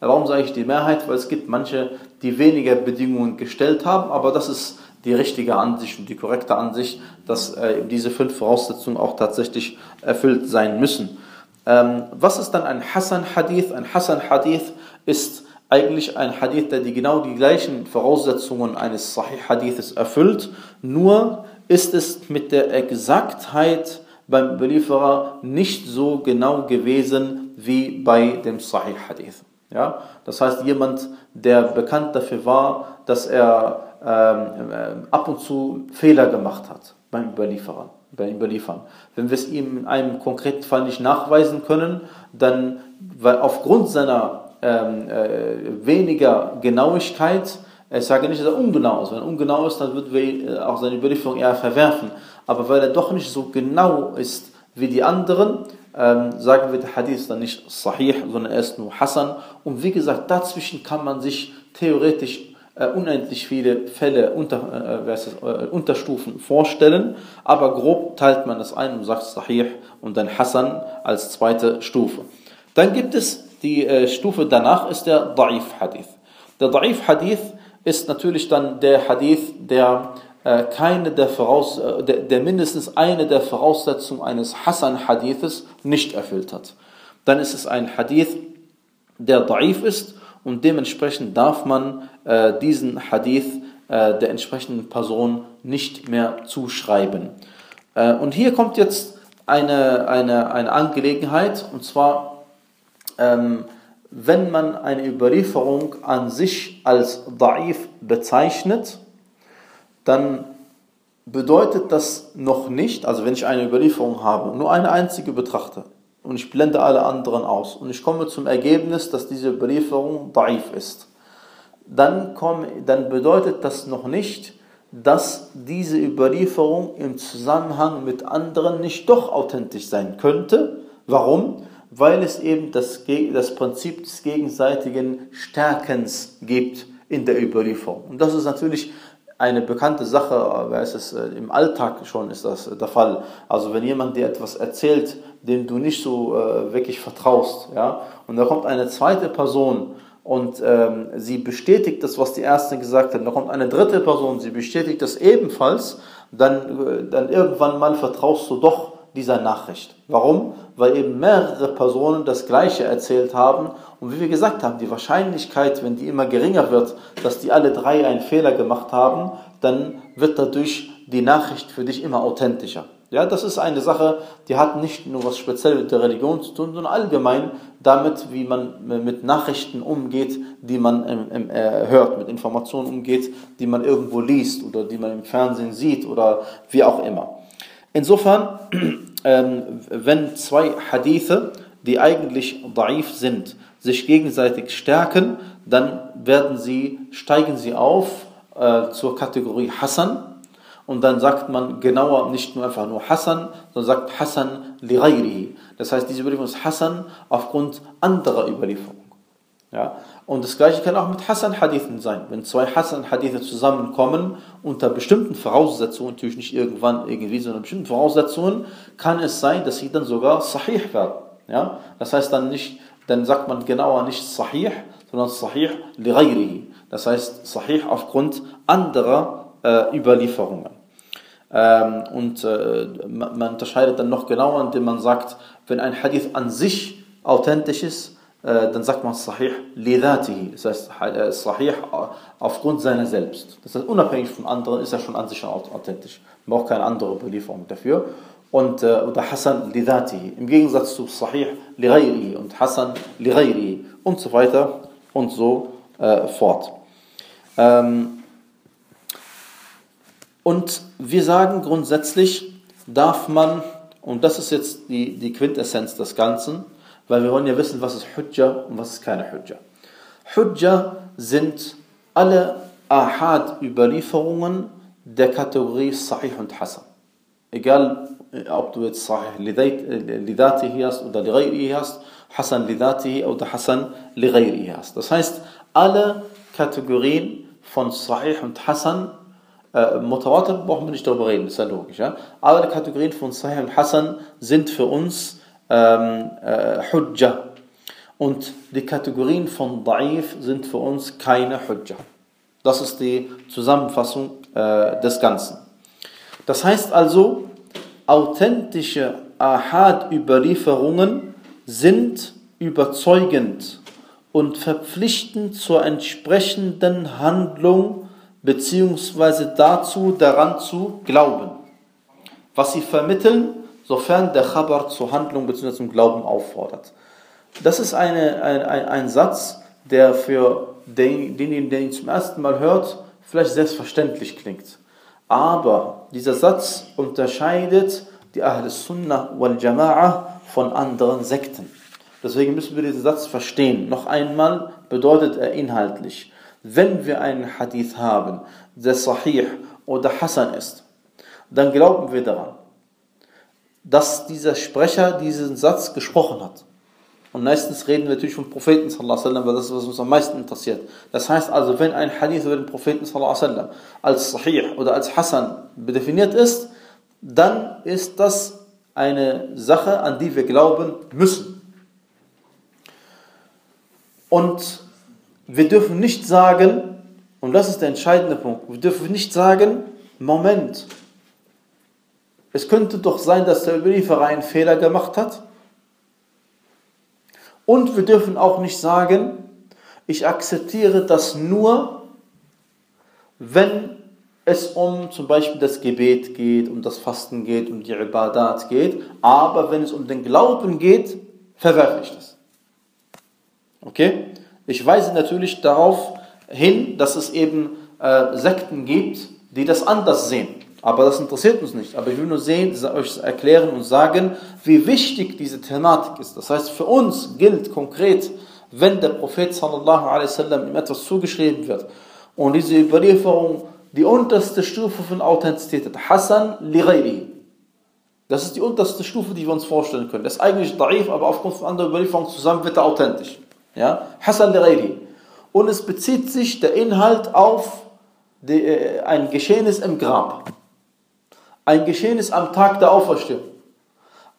Warum sage ich die Mehrheit? Weil es gibt manche, die weniger Bedingungen gestellt haben, aber das ist die richtige Ansicht und die korrekte Ansicht, dass äh, diese fünf Voraussetzungen auch tatsächlich erfüllt sein müssen. Ähm, was ist dann ein Hassan-Hadith? Ein Hassan-Hadith ist eigentlich ein Hadith, der die genau die gleichen Voraussetzungen eines Sahih Hadithes erfüllt, nur ist es mit der Exaktheit beim Überlieferer nicht so genau gewesen wie bei dem Sahih Hadith. Ja? Das heißt, jemand, der bekannt dafür war, dass er ähm, äh, ab und zu Fehler gemacht hat beim Überliefern. Beim Überliefern. Wenn wir es ihm in einem konkreten Fall nicht nachweisen können, dann, weil aufgrund seiner ähm, äh, weniger Genauigkeit, ich sage nicht, dass er ungenau ist. Wenn er ungenau ist, dann würden wir äh, auch seine Überlieferung eher verwerfen. Aber weil er doch nicht so genau ist wie die anderen, ähm, sagen wir, der Hadith ist dann nicht Sahih, sondern er ist nur Hassan. Und wie gesagt, dazwischen kann man sich theoretisch äh, unendlich viele Fälle, unter, äh, äh, Unterstufen vorstellen, aber grob teilt man das ein und sagt Sahih und dann Hassan als zweite Stufe. Dann gibt es die äh, Stufe danach, ist der Da'if Hadith. Der Da'if Hadith ist natürlich dann der Hadith, der äh, keine der, Voraus äh, der, der, mindestens eine der Voraussetzungen eines Hassan-Hadithes nicht erfüllt hat. Dann ist es ein Hadith, der da'if ist und dementsprechend darf man äh, diesen Hadith äh, der entsprechenden Person nicht mehr zuschreiben. Äh, und hier kommt jetzt eine, eine, eine Angelegenheit, und zwar, ähm, wenn man eine Überlieferung an sich als da'if bezeichnet, dann bedeutet das noch nicht, also wenn ich eine Überlieferung habe nur eine einzige betrachte und ich blende alle anderen aus und ich komme zum Ergebnis, dass diese Überlieferung daif ist, dann, komm, dann bedeutet das noch nicht, dass diese Überlieferung im Zusammenhang mit anderen nicht doch authentisch sein könnte. Warum? Weil es eben das, das Prinzip des gegenseitigen Stärkens gibt in der Überlieferung. Und das ist natürlich eine bekannte Sache, weiß es, äh, im Alltag schon ist das der Fall. Also wenn jemand dir etwas erzählt, dem du nicht so äh, wirklich vertraust, ja, und da kommt eine zweite Person und ähm, sie bestätigt das, was die erste gesagt hat, da kommt eine dritte Person, sie bestätigt das ebenfalls, dann, äh, dann irgendwann mal vertraust du doch dieser Nachricht. Warum? Weil eben mehrere Personen das Gleiche erzählt haben. Und wie wir gesagt haben, die Wahrscheinlichkeit, wenn die immer geringer wird, dass die alle drei einen Fehler gemacht haben, dann wird dadurch die Nachricht für dich immer authentischer. Ja, das ist eine Sache, die hat nicht nur was speziell mit der Religion zu tun, sondern allgemein damit, wie man mit Nachrichten umgeht, die man äh, hört, mit Informationen umgeht, die man irgendwo liest oder die man im Fernsehen sieht oder wie auch immer. Insofern, [CLEARS THROAT] ähm, wenn zwei Hadithe, die eigentlich daif sind, sich gegenseitig stärken, dann werden sie, steigen sie auf äh, zur Kategorie Hassan und dann sagt man genauer nicht nur einfach nur Hassan, sondern sagt Hassan li Das heißt, diese Überlieferung ist Hassan aufgrund anderer Überlieferung. Ja? Und das gleiche kann auch mit Hassan-Hadithen sein. Wenn zwei Hassan-Hadithe zusammenkommen, unter bestimmten Voraussetzungen, natürlich nicht irgendwann irgendwie, sondern bestimmten Voraussetzungen, kann es sein, dass sie dann sogar Sahih werden. Ja? Das heißt dann nicht, dann sagt man genauer nicht Sahih, sondern Sahih li Das heißt Sahih aufgrund anderer äh, Überlieferungen. Ähm, und äh, man, unterscheidet dann noch genauer, indem man sagt, wenn ein Hadith an sich authentisch ist, dann sagt man Sahih lidatihi, das heißt äh, Sahih aufgrund seiner selbst. Das heißt, unabhängig von anderen ist er schon an sich authentisch. Man braucht keine andere Überlieferung dafür. Und, äh, oder Hassan lidatihi, im Gegensatz zu Sahih li und Hassan li und so weiter und so äh, fort. Ähm, und wir sagen grundsätzlich, darf man, und das ist jetzt die, die Quintessenz des Ganzen, weil wir wollen ja wissen, was ist Hujja und was ist keine Hujja. Hujja sind alle Ahad-Überlieferungen der Kategorie Sahih und Hassan. Egal, äh, ob du jetzt Sahih Lidatihi hast oder Lighairihi hast, Hassan Lidatihi oder Hassan Lighairihi hast. Das heißt, alle Kategorien von Sahih und Hassan, äh, Mutawatir brauchen wir nicht darüber reden, ist ja logisch. Ja? Alle Kategorien von Sahih und Hassan sind für uns ähm, äh, Hujja. Und die Kategorien von Da'if sind für uns keine Hujja. Das ist die Zusammenfassung äh, des Ganzen. Das heißt also, authentische Ahad-Überlieferungen sind überzeugend und verpflichtend zur entsprechenden Handlung bzw. dazu, daran zu glauben. was sie vermitteln, sofern der Khabar zur Handlung bzw. zum Glauben auffordert. Das ist eine, ein, ein, ein Satz, der für denjenigen, der ihn zum ersten Mal hört, vielleicht selbstverständlich klingt. Aber dieser Satz unterscheidet die Ahl Sunnah wal Jama'a von anderen Sekten. Deswegen müssen wir diesen Satz verstehen. Noch einmal bedeutet er inhaltlich, wenn wir einen Hadith haben, der Sahih oder Hassan ist, dann glauben wir daran, dass dieser Sprecher diesen Satz gesprochen hat. Und meistens reden wir natürlich vom Propheten, weil das ist, was uns am meisten interessiert. Das heißt also, wenn ein Hadith über den Propheten als Sahih oder als Hassan definiert ist, dann ist das eine Sache, an die wir glauben müssen. Und wir dürfen nicht sagen, und das ist der entscheidende Punkt, wir dürfen nicht sagen, Moment, es könnte doch sein, dass der Überlieferer einen Fehler gemacht hat. Und wir dürfen auch nicht sagen, ich akzeptiere das nur, wenn es um zum Beispiel das Gebet geht, um das Fasten geht, um die Ibadat geht, aber wenn es um den Glauben geht, verwerfe ich das. Okay? Ich weise natürlich darauf hin, dass es eben äh, Sekten gibt, die das anders sehen. Aber das interessiert uns nicht. Aber ich will nur sehen, euch erklären und sagen, wie wichtig diese Thematik ist. Das heißt, für uns gilt konkret, wenn der Prophet sallallahu alaihi wasallam ihm etwas zugeschrieben wird und diese Überlieferung die unterste Stufe von Authentizität hat. Hassan li Das ist die unterste Stufe, die wir uns vorstellen können. Das ist eigentlich daif, aber aufgrund von anderen Überlieferungen zusammen wird er authentisch. Ja? Hassan li Und es bezieht sich der Inhalt auf die, äh, ein Geschehnis im Grab. Ein Geschehnis am Tag der Auferstehung.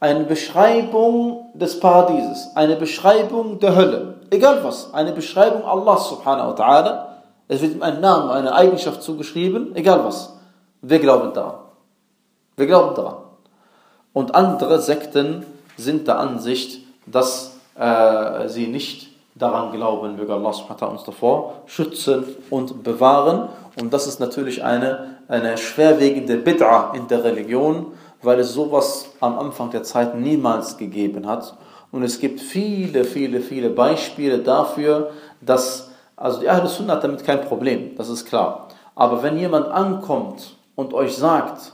Eine Beschreibung des Paradieses. Eine Beschreibung der Hölle. Egal was. Eine Beschreibung Allah subhanahu wa ta'ala es wird ihm ein Name, eine Eigenschaft zugeschrieben, egal was. Wir glauben daran. Wir glauben daran. Und andere Sekten sind der Ansicht, dass äh, sie nicht daran glauben, möge Allah uns davor schützen und bewahren. Und das ist natürlich eine, eine schwerwiegende Bid'a in der Religion, weil es sowas am Anfang der Zeit niemals gegeben hat. Und es gibt viele, viele, viele Beispiele dafür, dass also die Ahl Sunnah hat damit kein Problem, das ist klar. Aber wenn jemand ankommt und euch sagt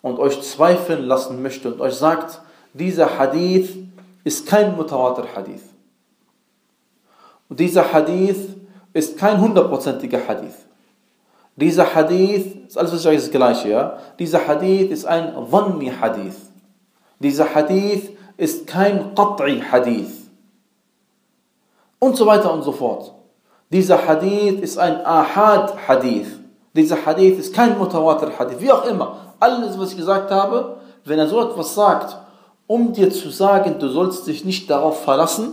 und euch zweifeln lassen möchte und euch sagt, dieser Hadith ist kein Mutawatir Hadith. Und dieser Hadith ist kein hundertprozentiger Hadith. Dieser Hadith, ist alles ist das gleiche, ja? Dieser Hadith ist ein Dhanni Hadith. Dieser Hadith ist kein Qat'i Hadith. Und so weiter und so fort. Dieser Hadith ist ein Ahad-Hadith. Dieser Hadith ist kein Mutawatir-Hadith. Wie auch immer. Alles, was ich gesagt habe, wenn er so etwas sagt, um dir zu sagen, du sollst dich nicht darauf verlassen,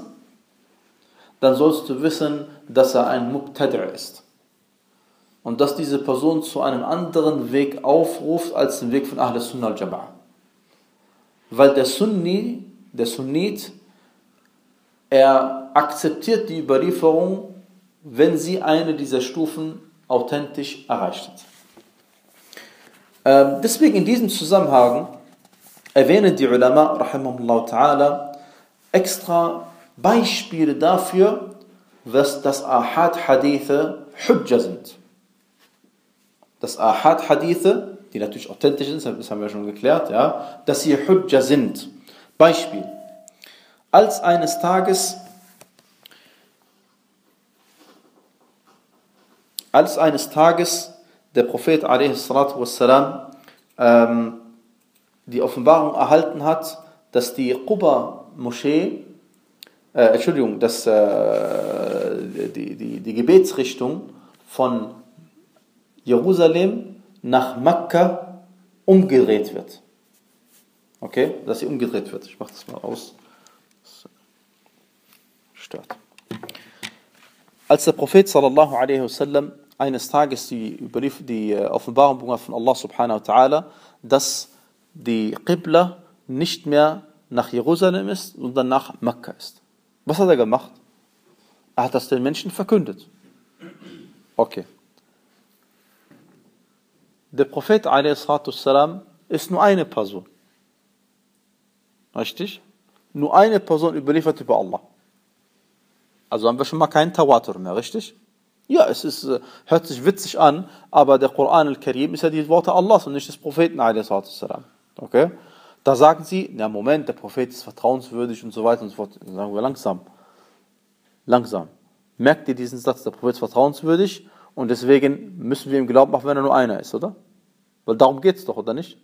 dann sollst du wissen, dass er ein Muqtadir ist. Und dass diese Person zu einem anderen Weg aufruft als den Weg von Ahl Sunnah al-Jama'a. Weil der Sunni, der Sunnit, er akzeptiert die Überlieferung wenn sie eine dieser Stufen authentisch erreicht hat. Ähm, deswegen in diesem Zusammenhang erwähnen die Ulama ta'ala extra Beispiele dafür, dass das Ahad-Hadithe Hujja sind Das Ahad-Hadithe, die natürlich authentisch sind, das haben wir schon geklärt, ja, dass sie Hujja sind. Beispiel. Als eines Tages als eines Tages der Prophet والسلام, ähm, die Offenbarung erhalten hat, dass die Quba-Moschee, äh, Entschuldigung, dass äh, die, die, die Gebetsrichtung von Jerusalem nach Mekka umgedreht wird. Okay, dass sie umgedreht wird. Ich mache das mal aus. Stört. Als der Prophet sallallahu alaihi wasallam eines Tages die, die äh, Offenbarung von Allah subhanahu wa ta'ala, dass die Qibla nicht mehr nach Jerusalem ist, sondern nach Mekka ist. Was hat er gemacht? Er hat das den Menschen verkündet. Okay Der Prophet والسلام, ist nur eine Person. Richtig? Nur eine Person überliefert über Allah. Also haben wir schon mal keinen Tawatur mehr, richtig? Ja, es ist, äh, hört sich witzig an, aber der Koran al-Karim ist ja die Worte Allahs und nicht des Propheten. Okay? Da sagen sie, na Moment, der Prophet ist vertrauenswürdig und so weiter und so fort. Dann sagen wir langsam. Langsam. Merkt ihr diesen Satz, der Prophet ist vertrauenswürdig Und deswegen müssen wir ihm glauben, auch wenn er nur einer ist, oder? Weil darum geht es doch, oder nicht?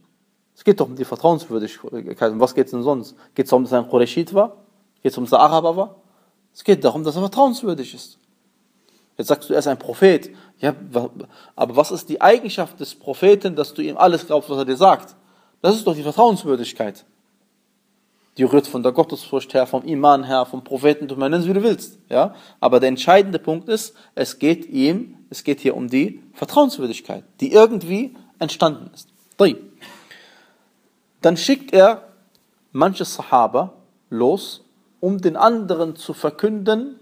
Es geht doch um die Vertrauenswürdigkeit. Um was geht es denn sonst? Geht es darum, dass er ein Qurayshid war? Geht es um, dass er Araber war? Es geht darum, dass er vertrauenswürdig ist. Jetzt sagst du, er ist ein Prophet. Ja, aber was ist die Eigenschaft des Propheten, dass du ihm alles glaubst, was er dir sagt? Das ist doch die Vertrauenswürdigkeit. Die rührt von der Gottesfurcht her, vom Iman her, vom Propheten, du nennst wie du willst. Ja? Aber der entscheidende Punkt ist, es geht ihm, es geht hier um die Vertrauenswürdigkeit, die irgendwie entstanden ist. Dann schickt er manche Sahaba los, um den anderen zu verkünden,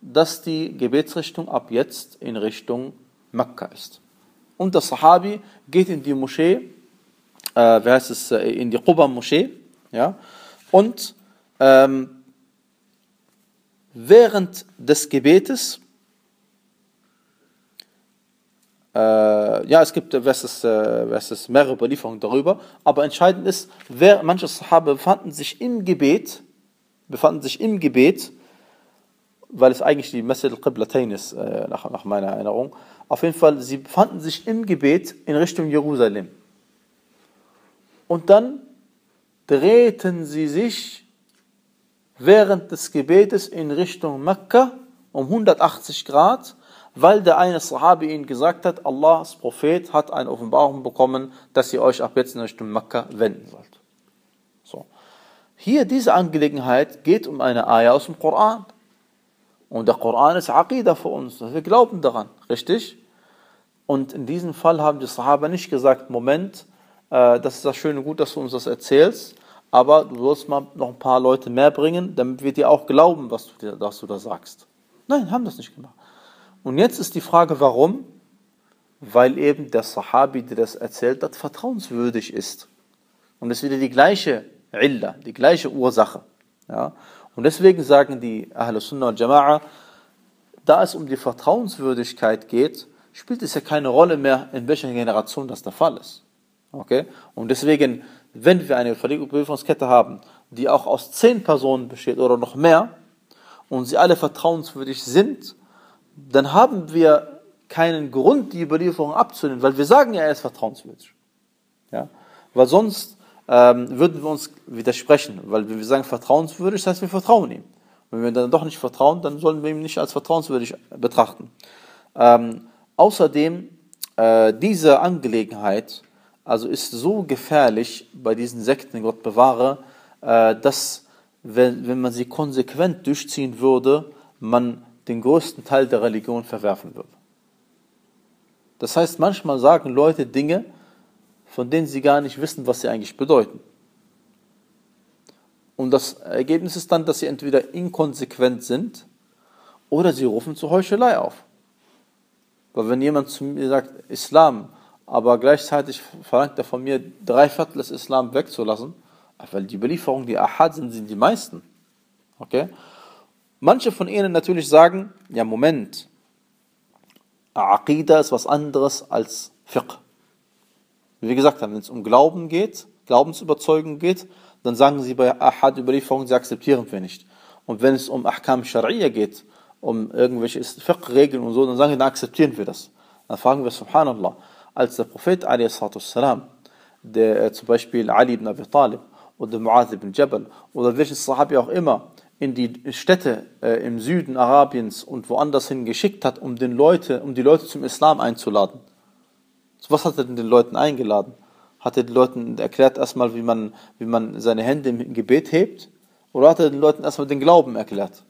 dass die Gebetsrichtung ab jetzt in Richtung Mekka ist. Und der Sahabi geht in die Moschee, äh, wie heißt es, äh, in die Quba-Moschee, ja, und ähm, während des Gebetes, äh, ja, es gibt äh, versus mehrere Überlieferungen darüber, aber entscheidend ist, wer, manche Sahaba befanden sich im Gebet, befanden sich im Gebet, weil es eigentlich die Masjid al-Qiblatain ist, äh, nach, nach meiner Erinnerung. Auf jeden Fall, sie befanden sich im Gebet in Richtung Jerusalem. Und dann drehten sie sich während des Gebetes in Richtung Mekka um 180 Grad, weil der eine Sahabi ihnen gesagt hat, Allahs Prophet hat eine Offenbarung bekommen, dass ihr euch ab jetzt in Richtung Mekka wenden sollt. So. Hier diese Angelegenheit geht um eine Ayah aus dem Koran. Und der Koran ist Aqidah für uns. Wir glauben daran, richtig? Und in diesem Fall haben die Sahaba nicht gesagt, Moment, äh, das ist das Schöne gut, dass du uns das erzählst, aber du sollst mal noch ein paar Leute mehr bringen, damit wir dir auch glauben, was du, was du da sagst. Nein, haben das nicht gemacht. Und jetzt ist die Frage, warum? Weil eben der Sahabi, der das erzählt hat, vertrauenswürdig ist. Und das ist wieder die gleiche Illa, die gleiche Ursache. Ja? Und deswegen sagen die Ahl Sunnah und Jama'a, da es um die Vertrauenswürdigkeit geht, spielt es ja keine Rolle mehr, in welcher Generation das der Fall ist. Okay? Und deswegen, wenn wir eine Überlieferungskette haben, die auch aus zehn Personen besteht oder noch mehr, und sie alle vertrauenswürdig sind, dann haben wir keinen Grund, die Überlieferung abzunehmen, weil wir sagen ja, er ist vertrauenswürdig. Ja? Weil sonst ähm, würden wir uns widersprechen, weil wir sagen vertrauenswürdig, das heißt, wir vertrauen ihm. Wenn wir dann doch nicht vertrauen, dann sollen wir ihn nicht als vertrauenswürdig betrachten. Ähm, außerdem, äh, diese Angelegenheit also ist so gefährlich bei diesen Sekten, Gott bewahre, äh, dass, wenn, wenn man sie konsequent durchziehen würde, man den größten Teil der Religion verwerfen würde. Das heißt, manchmal sagen Leute Dinge, von denen sie gar nicht wissen, was sie eigentlich bedeuten. Und das Ergebnis ist dann, dass sie entweder inkonsequent sind oder sie rufen zur Heuchelei auf. Weil wenn jemand zu mir sagt, Islam, aber gleichzeitig verlangt er von mir, drei Viertel des Islam wegzulassen, weil die Belieferungen, die Ahad sind, sind die meisten. Okay? Manche von ihnen natürlich sagen, ja Moment, Aqidah ist was anderes als Fiqh. Wie wir gesagt haben, wenn es um Glauben geht, Glaubensüberzeugung geht, dann sagen sie bei Ahad-Überlieferungen, sie akzeptieren wir nicht. Und wenn es um Ahkam Sharia geht, um irgendwelche Fiqh-Regeln und so, dann sagen sie, dann akzeptieren wir das. Dann fragen wir, Subhanallah, als der Prophet a.s., der äh, zum Beispiel Ali ibn Abi Talib oder Mu'adh ibn Jabal oder welches Sahabi auch immer in die Städte äh, im Süden Arabiens und woanders hin geschickt hat, um, den Leute, um die Leute zum Islam einzuladen. Was hat er denn den Leuten eingeladen? Hat er den Leuten erklärt erstmal, wie man, wie man seine Hände im Gebet hebt? Oder hat er den Leuten erstmal den Glauben erklärt?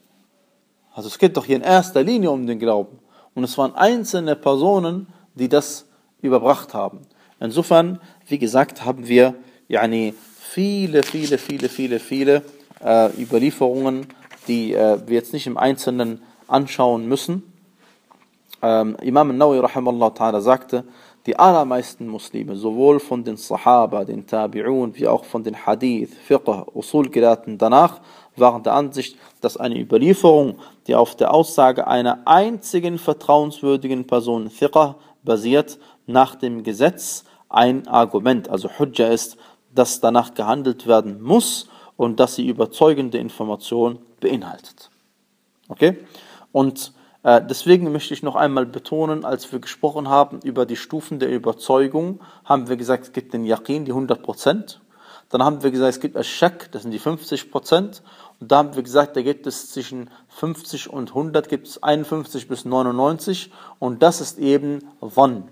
Also es geht doch hier in erster Linie um den Glauben. Und es waren einzelne Personen, die das überbracht haben. Insofern, wie gesagt, haben wir yani, viele, viele, viele, viele, viele äh, Überlieferungen, die äh, wir jetzt nicht im Einzelnen anschauen müssen. Ähm, Imam rahimahullah ta'ala sagte, die allermeisten Muslime, sowohl von den Sahaba, den Tabi'un, wie auch von den Hadith, Fiqh, Usul-Gelehrten danach, waren der Ansicht, dass eine Überlieferung, die auf der Aussage einer einzigen vertrauenswürdigen Person, Fiqh, basiert, nach dem Gesetz ein Argument, also Hujja ist, dass danach gehandelt werden muss und dass sie überzeugende Information beinhaltet. Okay? Und äh, deswegen möchte ich noch einmal betonen, als wir gesprochen haben über die Stufen der Überzeugung, haben wir gesagt, es gibt den Yaqin, die 100%. Dann haben wir gesagt, es gibt Ashak, das sind die 50%. Und da haben wir gesagt, da gibt es zwischen 50 und 100, gibt es 51 bis 99. Und das ist eben Dhann.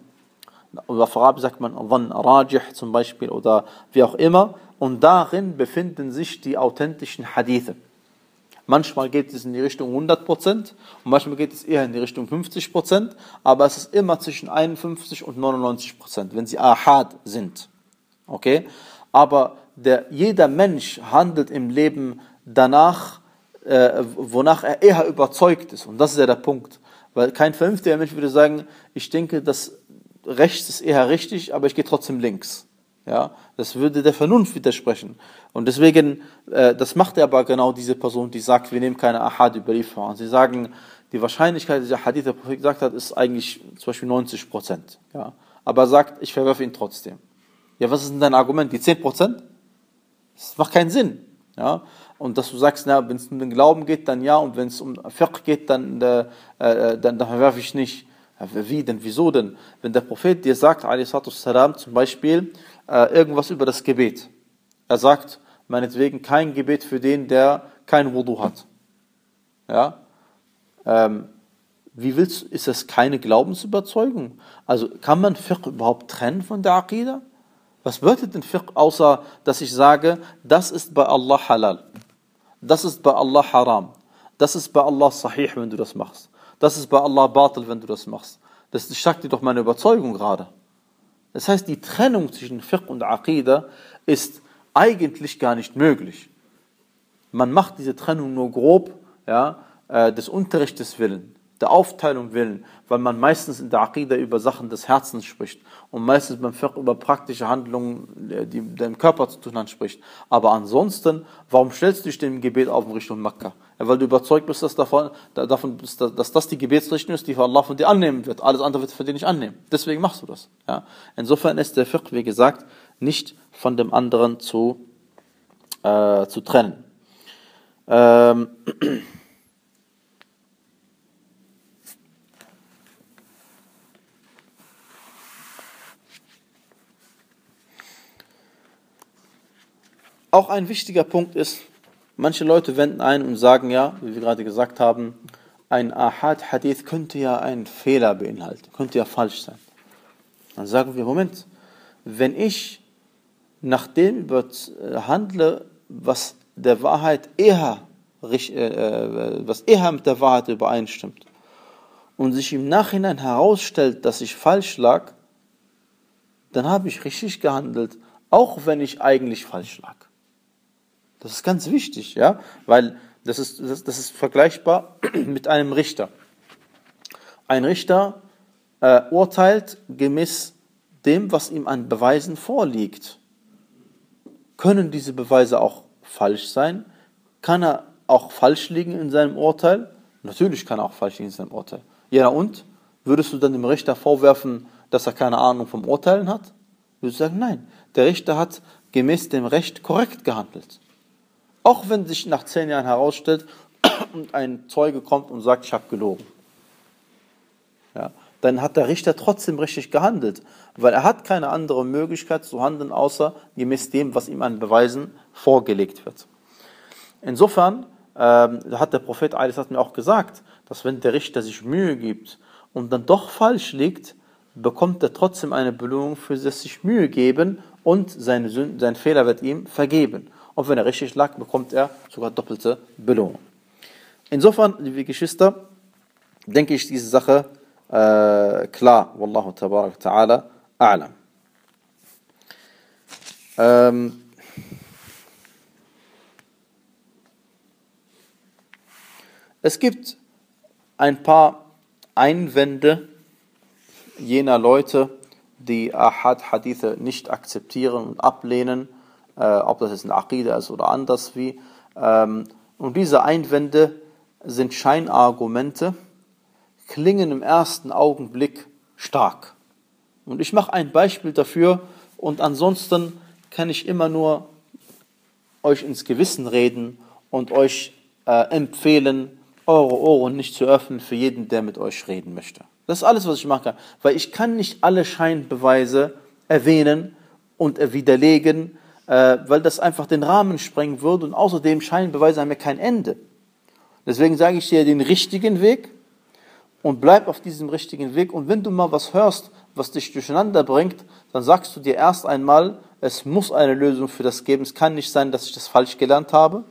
Auf Arabisch sagt man Dhann Rajih zum Beispiel oder wie auch immer. Und darin befinden sich die authentischen Hadithe. Manchmal geht es in die Richtung 100% und manchmal geht es eher in die Richtung 50%, aber es ist immer zwischen 51 und 99%, wenn sie Ahad sind. Okay? Aber der, jeder Mensch handelt im Leben danach, äh, wonach er eher überzeugt ist. Und das ist ja der Punkt. Weil kein vernünftiger Mensch würde sagen, ich denke, dass rechts ist eher richtig, aber ich gehe trotzdem links. Ja, das würde der Vernunft widersprechen. Und deswegen, äh, das macht er aber genau diese Person, die sagt, wir nehmen keine Ahad-Überlieferung. Sie sagen, die Wahrscheinlichkeit, dass der Hadith der Prophet gesagt hat, ist eigentlich zum Beispiel 90 Prozent. Ja, aber er sagt, ich verwerfe ihn trotzdem. Ja, was ist denn dein Argument? Die 10 Prozent? Das macht keinen Sinn. Ja, und dass du sagst, wenn es um den Glauben geht, dann ja, und wenn es um Fiqh geht, dann, äh, äh, dann, dann verwerfe ich nicht. Wie denn, wieso denn? Wenn der Prophet dir sagt, salam, zum Beispiel, äh, irgendwas über das Gebet. Er sagt, meinetwegen kein Gebet für den, der kein Wudu hat. Ja? Ähm, wie willst ist das keine Glaubensüberzeugung? Also kann man Fiqh überhaupt trennen von der Aqidah? Was bedeutet denn Fiqh, außer dass ich sage, das ist bei Allah halal, das ist bei Allah haram, das ist bei Allah sahih, wenn du das machst, das ist bei Allah batil, wenn du das machst. Das sagt dir doch meine Überzeugung gerade. Das heißt, die Trennung zwischen Fiqh und Aqidah ist eigentlich gar nicht möglich. Man macht diese Trennung nur grob, ja, äh, des Unterrichtes willen, der Aufteilung willen, weil man meistens in der Aqidah über Sachen des Herzens spricht und meistens beim Fiqh über praktische Handlungen, äh, die dem Körper zu tun haben, spricht. Aber ansonsten, warum stellst du dich dem Gebet auf in Richtung Mekka? Ja, weil du überzeugt bist, dass, davon, davon, dass das die Gebetsrichtung ist, die Allah von dir annehmen wird. Alles andere wird von dir nicht annehmen. Deswegen machst du das. Ja. Insofern ist der Fiqh, wie gesagt, nicht von dem anderen zu, äh, zu trennen. Ähm, [CLEARS THROAT] Auch ein wichtiger Punkt ist, manche Leute wenden ein und sagen ja, wie wir gerade gesagt haben, ein Ahad-Hadith könnte ja einen Fehler beinhalten, könnte ja falsch sein. Dann sagen wir, Moment, wenn ich nach dem handle, was der Wahrheit eher, äh, was eher mit der Wahrheit übereinstimmt und sich im Nachhinein herausstellt, dass ich falsch lag, dann habe ich richtig gehandelt, auch wenn ich eigentlich falsch lag. Das ist ganz wichtig, ja, weil das ist, das, das ist vergleichbar [CLEARS THROAT] mit einem Richter. Ein Richter äh, urteilt gemäß dem, was ihm an Beweisen vorliegt. Können diese Beweise auch falsch sein? Kann er auch falsch liegen in seinem Urteil? Natürlich kann er auch falsch liegen in seinem Urteil. Ja, und? Würdest du dann dem Richter vorwerfen, dass er keine Ahnung vom Urteilen hat? Würdest du sagen, nein, der Richter hat gemäß dem Recht korrekt gehandelt. Auch wenn sich nach zehn Jahren herausstellt und [CLEARS THROAT] ein Zeuge kommt und sagt, ich habe gelogen. Ja, dann hat der Richter trotzdem richtig gehandelt, weil er hat keine andere Möglichkeit zu handeln, außer gemäß dem, was ihm an Beweisen vorgelegt wird. Insofern ähm, hat der Prophet hat mir auch gesagt, dass wenn der Richter sich Mühe gibt und dann doch falsch liegt, bekommt er trotzdem eine Belohnung für das sich Mühe geben und seine Sünden, sein Fehler wird ihm vergeben. Und wenn er richtig lag, bekommt er sogar doppelte Belohnung. Insofern, liebe Geschwister, denke ich diese Sache äh, klar. Wallahu tabarak ta'ala a'lam. Ähm, es gibt ein paar Einwände jener Leute, die Ahad-Hadithe nicht akzeptieren und ablehnen, äh, ob das jetzt ein Aqidah ist oder anders wie. Ähm, und diese Einwände sind Scheinargumente, klingen im ersten Augenblick stark. Und ich mache ein Beispiel dafür und ansonsten kann ich immer nur euch ins Gewissen reden und euch äh, empfehlen, eure Ohren nicht zu öffnen für jeden, der mit euch reden möchte. Das ist alles, was ich machen kann. Weil ich kann nicht alle Scheinbeweise erwähnen und widerlegen, äh, weil das einfach den Rahmen sprengen würde und außerdem Scheinbeweise haben ja kein Ende. Deswegen sage ich dir den richtigen Weg und bleib auf diesem richtigen Weg. Und wenn du mal was hörst, was dich durcheinander bringt, dann sagst du dir erst einmal, es muss eine Lösung für das geben. Es kann nicht sein, dass ich das falsch gelernt habe.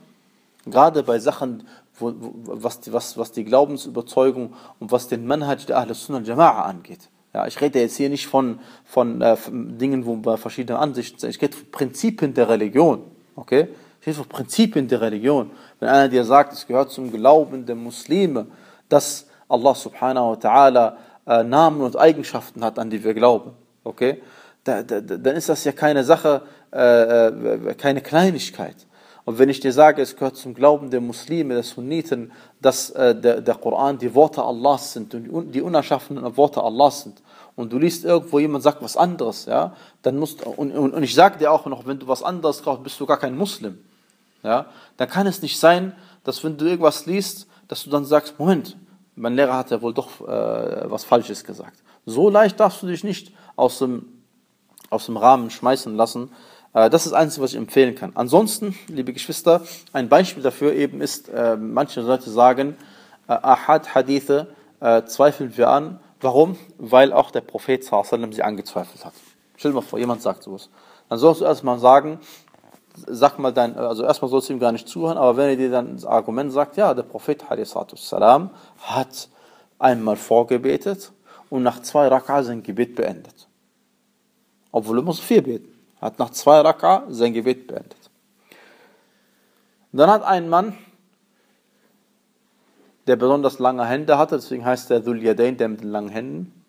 Gerade bei Sachen, wo, was, die, was, was die Glaubensüberzeugung und was den Manhaj der Ahl Sunnah Jama'a angeht. Ja, ich rede jetzt hier nicht von, von, äh, von Dingen, wo wir verschiedene Ansichten sind. Ich rede von Prinzipien der Religion. Okay? Ich rede von Prinzipien der Religion. Wenn einer dir sagt, es gehört zum Glauben der Muslime, dass Allah subhanahu wa ta'ala äh, Namen und Eigenschaften hat, an die wir glauben, okay? Da, da, dann ist das ja keine Sache, äh, äh keine Kleinigkeit. Und wenn ich dir sage, es gehört zum Glauben der Muslime, der Sunniten, dass äh, der, der Koran die Worte Allahs sind und die unerschaffenen Worte Allahs sind, und du liest irgendwo jemand sagt was anderes, ja, dann musst und, und, und ich sage dir auch noch, wenn du was anderes glaubst, bist du gar kein Muslim, ja, dann kann es nicht sein, dass wenn du irgendwas liest, dass du dann sagst, Moment, mein Lehrer hat ja wohl doch äh, was Falsches gesagt. So leicht darfst du dich nicht aus dem, aus dem Rahmen schmeißen lassen, das ist Einzige, was ich empfehlen kann. Ansonsten, liebe Geschwister, ein Beispiel dafür eben ist, äh, manche Leute sagen, äh, Ahad Hadithe zweifeln wir an. Warum? Weil auch der Prophet sallam sie angezweifelt hat. Stell dir mal vor, jemand sagt sowas. Dann sollst du erstmal sagen, sag mal dein, also erstmal sollst du ihm gar nicht zuhören, aber wenn er dir dann das Argument sagt, ja, der Prophet salam hat einmal vorgebetet und nach zwei Raka sein Gebet beendet. Obwohl er muss vier beten hat nach zwei Raka sein Gebet beendet. Dann hat ein Mann, der besonders lange Hände hatte, deswegen heißt der Dhul Yadain, der mit den langen Händen,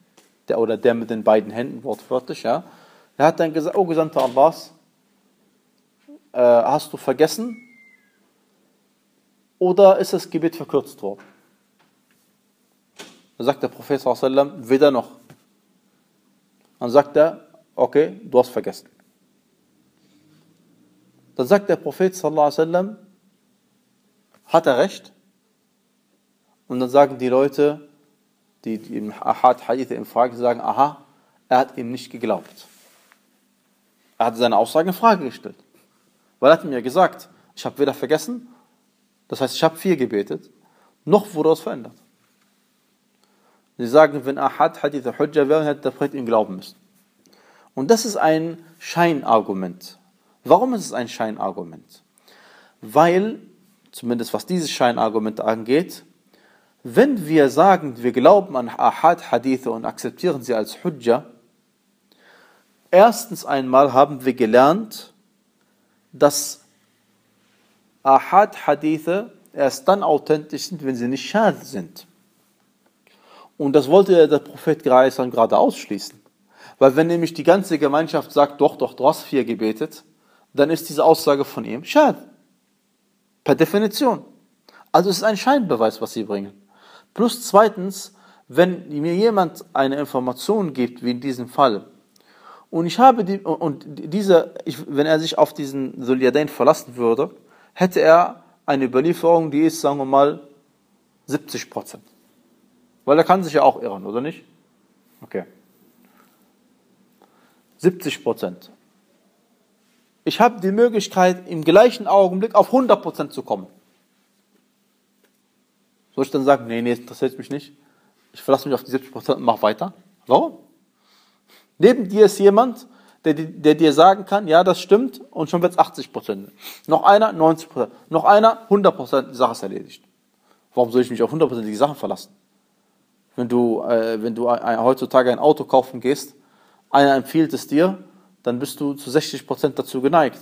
der, oder der mit den beiden Händen, wortwörtlich, ja, er hat dann gesagt, oh Gesandter Allahs, äh, hast du vergessen oder ist das Gebet verkürzt worden? Da sagt der Prophet weder noch. Dann sagt er, okay, du hast vergessen. Dann sagt der Prophet sallallahu alaihi wasallam, hat er recht? Und dann sagen die Leute, die, die im Ahad Hadith in Frage sagen, aha, er hat ihm nicht geglaubt. Er hat seine Aussage in Frage gestellt. Weil er hat mir gesagt, ich habe weder vergessen, das heißt, ich habe vier gebetet, noch wurde es verändert. Sie sagen, wenn Ahad Hadith Hujja wäre, hätte der Prophet ihm glauben müssen. Und das ist ein Scheinargument. Warum ist es ein Scheinargument? Weil, zumindest was dieses Scheinargument angeht, wenn wir sagen, wir glauben an Ahad Hadithe und akzeptieren sie als Hujja, erstens einmal haben wir gelernt, dass Ahad Hadithe erst dann authentisch sind, wenn sie nicht schad sind. Und das wollte der Prophet gerade ausschließen. Weil wenn nämlich die ganze Gemeinschaft sagt, doch, doch, du hast vier gebetet, dann ist diese Aussage von ihm schad. Per Definition. Also es ist ein Scheinbeweis, was sie bringen. Plus zweitens, wenn mir jemand eine Information gibt, wie in diesem Fall, und ich habe die, und dieser, ich, wenn er sich auf diesen Sulyadain verlassen würde, hätte er eine Überlieferung, die ist, sagen wir mal, 70 Prozent. Weil er kann sich ja auch irren, oder nicht? Okay. 70 Prozent ich habe die Möglichkeit, im gleichen Augenblick auf 100% zu kommen. Soll ich dann sagen, nee, nee, das interessiert mich nicht. Ich verlasse mich auf die 70% und mach weiter? Warum? Neben dir ist jemand, der, der dir sagen kann, ja, das stimmt, und schon wird es 80%. Noch einer, 90%. Noch einer, 100%, die Sache ist erledigt. Warum soll ich mich auf 100% die Sachen verlassen? Wenn du, äh, wenn du ein, heutzutage ein Auto kaufen gehst, einer empfiehlt es dir, dann bist du zu 60% dazu geneigt.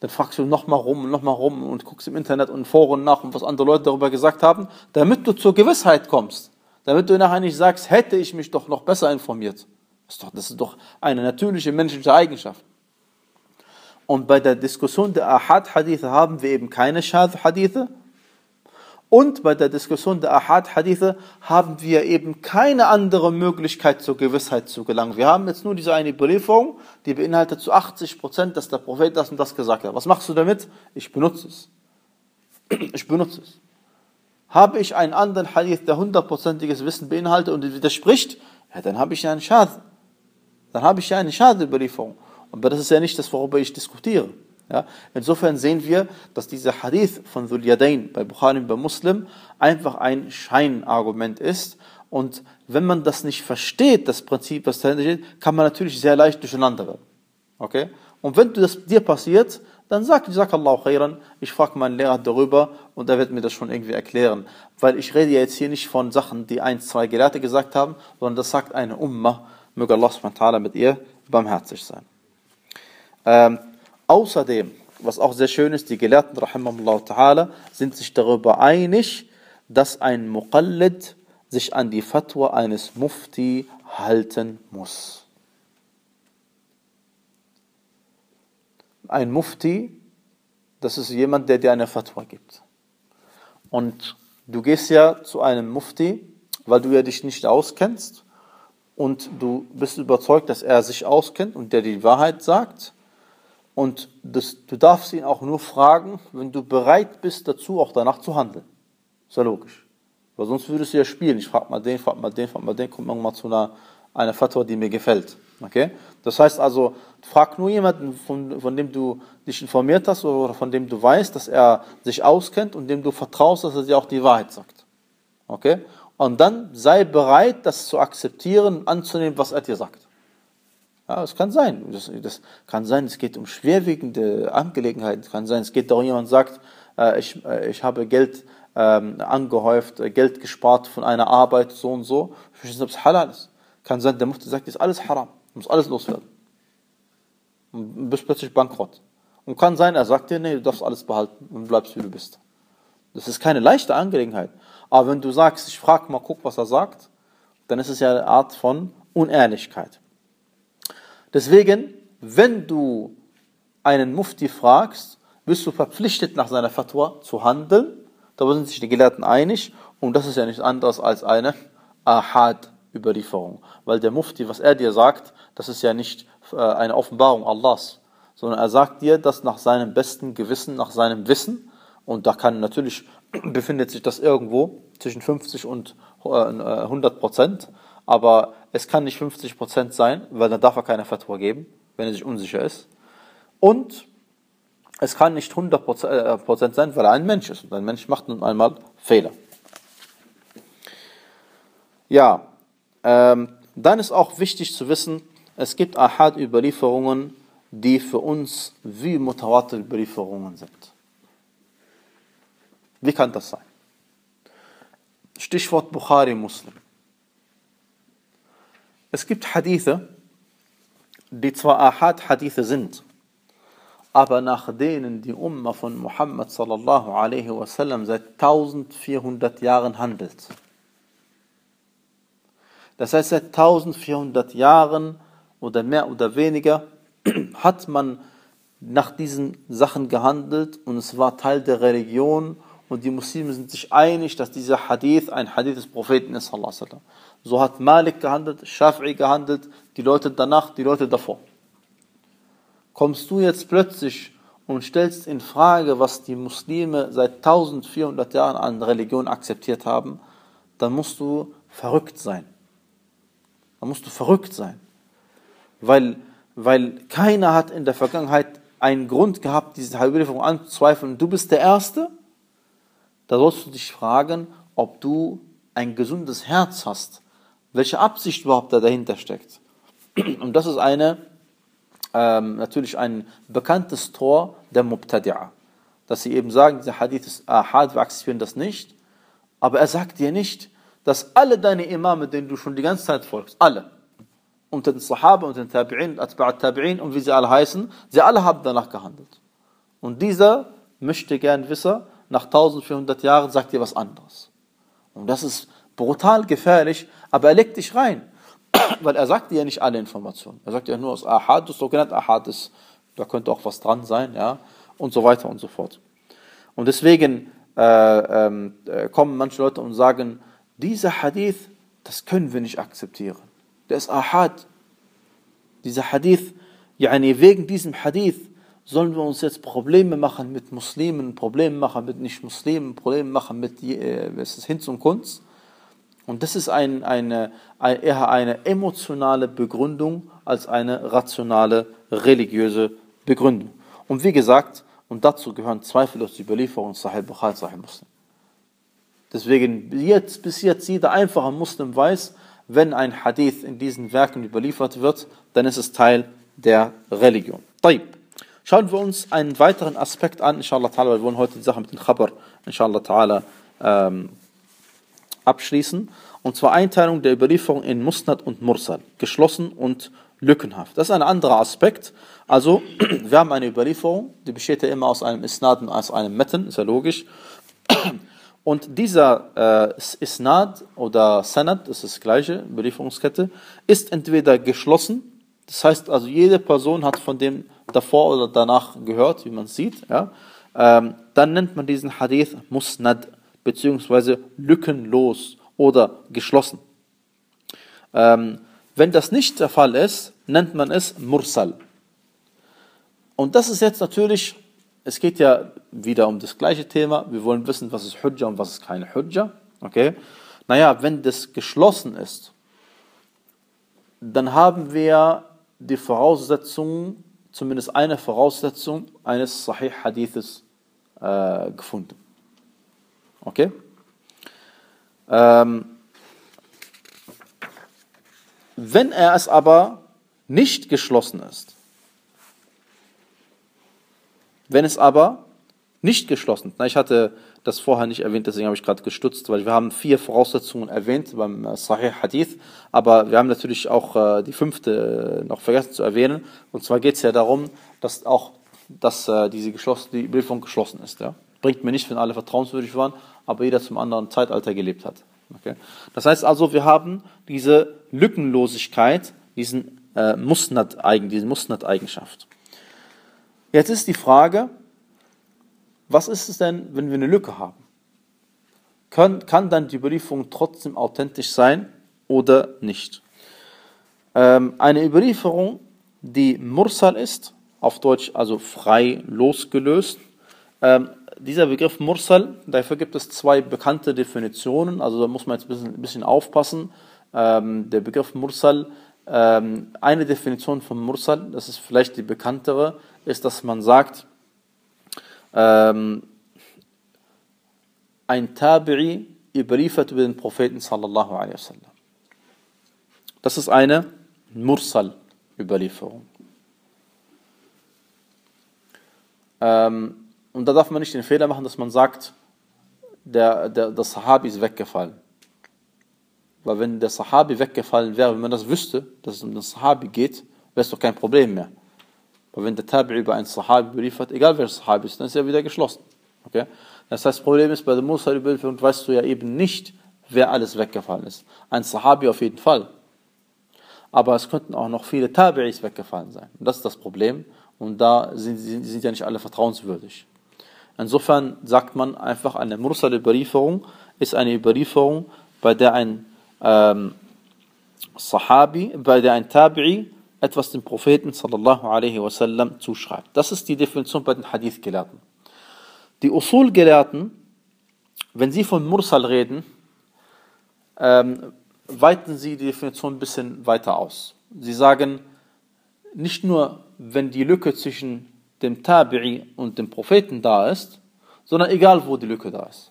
Dann fragst du nochmal rum und nochmal rum und guckst im Internet und Foren nach und was andere Leute darüber gesagt haben, damit du zur Gewissheit kommst. Damit du nachher nicht sagst, hätte ich mich doch noch besser informiert. Das ist doch, das ist doch eine natürliche menschliche Eigenschaft. Und bei der Diskussion der Ahad-Hadithe haben wir eben keine Shadh-Hadithe. Und bei der Diskussion der Ahad-Hadithe haben wir eben keine andere Möglichkeit zur Gewissheit zu gelangen. Wir haben jetzt nur diese eine Überlieferung, die beinhaltet zu 80 Prozent, dass der Prophet das und das gesagt hat. Was machst du damit? Ich benutze es. [CLEARS THROAT] Ich benutze es. Habe ich einen anderen Hadith, der hundertprozentiges Wissen beinhaltet und widerspricht, ja, dann habe ich ja einen Schad. Dann habe ich ja eine Schadüberlieferung. Aber das ist ja nicht das, worüber ich diskutiere. Ja? Insofern sehen wir, dass dieser Hadith von Dhul Yadain bei Bukhari bei Muslim einfach ein Scheinargument ist. Und wenn man das nicht versteht, das Prinzip, was dahinter steht, kann man natürlich sehr leicht durcheinander. Okay? Und wenn das dir passiert, dann sag, sag Allah khairan, ich frage meinen Lehrer darüber und er wird mir das schon irgendwie erklären. Weil ich rede ja jetzt hier nicht von Sachen, die ein, zwei Gelehrte gesagt haben, sondern das sagt eine Umma. Möge Allah mit ihr barmherzig sein. Ähm, außerdem, was auch sehr schön ist, die Gelehrten, ta'ala, sind sich darüber einig, dass ein Muqallid sich an die Fatwa eines Mufti halten muss. Ein Mufti, das ist jemand, der dir eine Fatwa gibt. Und du gehst ja zu einem Mufti, weil du ja dich nicht auskennst und du bist überzeugt, dass er sich auskennt und der die Wahrheit sagt und das, du darfst ihn auch nur fragen, wenn du bereit bist dazu, auch danach zu handeln. Ist ja logisch. Weil sonst würdest du ja spielen. Ich frage mal den, frag mal den, frag mal den, kommt irgendwann zu einer, einer Fatwa, die mir gefällt. Okay? Das heißt also, frag nur jemanden, von, von dem du dich informiert hast oder von dem du weißt, dass er sich auskennt und dem du vertraust, dass er dir auch die Wahrheit sagt. Okay? Und dann sei bereit, das zu akzeptieren, anzunehmen, was er dir sagt. Ja, es kann sein. Das, das, kann sein, es geht um schwerwiegende Angelegenheiten. Es kann sein, es geht darum, jemand sagt, äh, ich, äh, ich habe Geld ähm, angehäuft, äh, Geld gespart von einer Arbeit, so und so. Ich weiß nicht, ob es halal ist. Kann sein, der Mufti sagt, ist alles haram. Muss alles loswerden. Und bist plötzlich bankrott. Und kann sein, er sagt dir, nee, du darfst alles behalten und bleibst, wie du bist. Das ist keine leichte Angelegenheit. Aber wenn du sagst, ich frage mal, guck, was er sagt, dann ist es ja eine Art von Unehrlichkeit. Deswegen, wenn du einen Mufti fragst, bist du verpflichtet, nach seiner Fatwa zu handeln. Da sind sich die Gelehrten einig. Und das ist ja nichts anderes als eine Ahad-Überlieferung. Weil der Mufti, was er dir sagt, das ist ja nicht äh, eine Offenbarung Allahs, sondern er sagt dir das nach seinem besten Gewissen, nach seinem Wissen. Und da kann natürlich, [CLEARS THROAT] befindet sich das irgendwo zwischen 50 und 100 äh, Prozent aber es kann nicht 50% sein, weil dann darf er keine Fatwa geben, wenn er sich unsicher ist. Und es kann nicht 100% äh, sein, weil er ein Mensch ist. Und ein Mensch macht nun einmal Fehler. Ja, ähm, dann ist auch wichtig zu wissen, es gibt Ahad-Überlieferungen, die für uns wie Mutawatir-Überlieferungen sind. Wie kann das sein? Stichwort Bukhari Muslim. Es gibt Hadithe, die zwar Ahad-Hadithe sind, aber nach denen die Umma von Muhammad sallallahu alaihi wasallam seit 1400 Jahren handelt. Das heißt, seit 1400 Jahren oder mehr oder weniger [CLEARS THROAT] hat man nach diesen Sachen gehandelt und es war Teil der Religion und die Muslime sind sich einig, dass dieser Hadith ein Hadith des Propheten ist. So hat Malik gehandelt, Shafi'i gehandelt, die Leute danach, die Leute davor. Kommst du jetzt plötzlich und stellst in Frage, was die Muslime seit 1400 Jahren an Religion akzeptiert haben, dann musst du verrückt sein. Dann musst du verrückt sein. Weil, weil keiner hat in der Vergangenheit einen Grund gehabt, diese Halbüberlieferung anzuzweifeln. Du bist der Erste da sollst du dich fragen, ob du ein gesundes Herz hast, welche Absicht überhaupt da dahinter steckt. Und das ist eine, ähm, natürlich ein bekanntes Tor der Mubtadi'a. Dass sie eben sagen, dieser Hadith ist Ahad, wir akzeptieren das nicht. Aber er sagt dir nicht, dass alle deine Imame, denen du schon die ganze Zeit folgst, alle, unter den Sahaba, unter den Tabi'in, Atba'at Tabi'in und wie sie alle heißen, sie alle haben danach gehandelt. Und dieser möchte gern wissen, nach 1400 Jahren sagt dir was anderes. Und das ist brutal gefährlich, aber er legt dich rein. [CLEARS THROAT] weil er sagt ja nicht alle Informationen. Er sagt ja nur aus Ahad, das sogenannte Ahad ist, da könnte auch was dran sein, ja, und so weiter und so fort. Und deswegen äh, ähm, äh, kommen manche Leute und sagen, dieser Hadith, das können wir nicht akzeptieren. Der ist Ahad. Dieser Hadith, yani wegen diesem Hadith sollen wir uns jetzt Probleme machen mit Muslimen, Probleme machen mit Nicht-Muslimen, Probleme machen mit äh, Hinz und Kunst. Und das ist ein, eine, eher eine emotionale Begründung als eine rationale, religiöse Begründung. Und wie gesagt, und dazu gehören zweifellos die Überlieferung Sahih Bukhari, Sahih Muslim. Deswegen jetzt, bis jetzt jeder einfache Muslim weiß, wenn ein Hadith in diesen Werken überliefert wird, dann ist es Teil der Religion. Taib. Schauen wir uns einen weiteren Aspekt an, inshallah ta'ala, wir wollen heute die Sache mit dem Khabar, inshallah ta'ala, ähm, abschließen. Und zwar Einteilung der Überlieferung in Musnad und Mursal, geschlossen und lückenhaft. Das ist ein anderer Aspekt. Also, [CLEARS THROAT] wir haben eine Überlieferung, die besteht ja immer aus einem Isnad und aus einem Metten, ist ja logisch. [CLEARS THROAT] Und dieser äh, Isnad oder Sanad, das ist das gleiche, Überlieferungskette, ist entweder geschlossen, das heißt also, jede Person hat von dem davor oder danach gehört, wie man sieht, ja, ähm, dann nennt man diesen Hadith Musnad beziehungsweise lückenlos oder geschlossen. Ähm, wenn das nicht der Fall ist, nennt man es Mursal. Und das ist jetzt natürlich, es geht ja wieder um das gleiche Thema. Wir wollen wissen, was ist Hujja und was ist keine Hujja. Okay? Naja, wenn das geschlossen ist, dann haben wir die Voraussetzungen, zumindest eine Voraussetzung eines Sahih Hadithes äh, gefunden. Okay? Ähm, wenn er es aber nicht geschlossen ist, wenn es aber nicht geschlossen ist, ich hatte das vorher nicht erwähnt, deswegen habe ich gerade gestutzt, weil wir haben vier Voraussetzungen erwähnt beim äh, Sahih Hadith, aber wir haben natürlich auch äh, die fünfte äh, noch vergessen zu erwähnen. Und zwar geht es ja darum, dass auch dass diese geschlossen, die Überlieferung geschlossen ist. Ja? Bringt mir nicht, wenn alle vertrauenswürdig waren, aber jeder zum anderen Zeitalter gelebt hat. Okay? Das heißt also, wir haben diese Lückenlosigkeit, diesen äh, Musnad-Eigen, diese Musnad-Eigenschaft. Jetzt ist die Frage, was ist es denn, wenn wir eine Lücke haben? Kann, kann dann die Überlieferung trotzdem authentisch sein oder nicht? Ähm, eine Überlieferung, die Mursal ist, auf Deutsch also frei losgelöst. Ähm, dieser Begriff Mursal, dafür gibt es zwei bekannte Definitionen, also da muss man jetzt ein bisschen, ein bisschen aufpassen. Ähm, der Begriff Mursal, ähm, eine Definition von Mursal, das ist vielleicht die bekanntere, ist, dass man sagt, ähm, ein Tabi'i überliefert über den Propheten sallallahu alaihi wasallam. Das ist eine Mursal-Überlieferung. Ähm, und da darf man nicht den Fehler machen, dass man sagt, der, der, der Sahabi ist weggefallen. Weil wenn der Sahabi weggefallen wäre, wenn man das wüsste, dass es um den Sahabi geht, wäre es doch kein Problem mehr. Aber wenn der Tabi über einen Sahabi überliefert, egal wer Sahabi ist, dann ist er wieder geschlossen. Okay? Das heißt, das Problem ist, bei der Musa-Überlieferung weißt du ja eben nicht, wer alles weggefallen ist. Ein Sahabi auf jeden Fall. Aber es könnten auch noch viele Tabi'is weggefallen sein. Und das ist das Problem. Und da sind, sind, sind ja nicht alle vertrauenswürdig. Insofern sagt man einfach, eine Mursal-Überlieferung ist eine Überlieferung, bei der ein ähm, Sahabi, bei der ein Tabi'i etwas dem Propheten sallallahu alaihi wasallam zuschreibt. Das ist die Definition bei den Hadith-Gelehrten. Die Usul-Gelehrten, wenn sie von Mursal reden, ähm, weiten sie die Definition ein bisschen weiter aus. Sie sagen, nicht nur, wenn die Lücke zwischen dem Tabi'i und dem Propheten da ist, sondern egal, wo die Lücke da ist.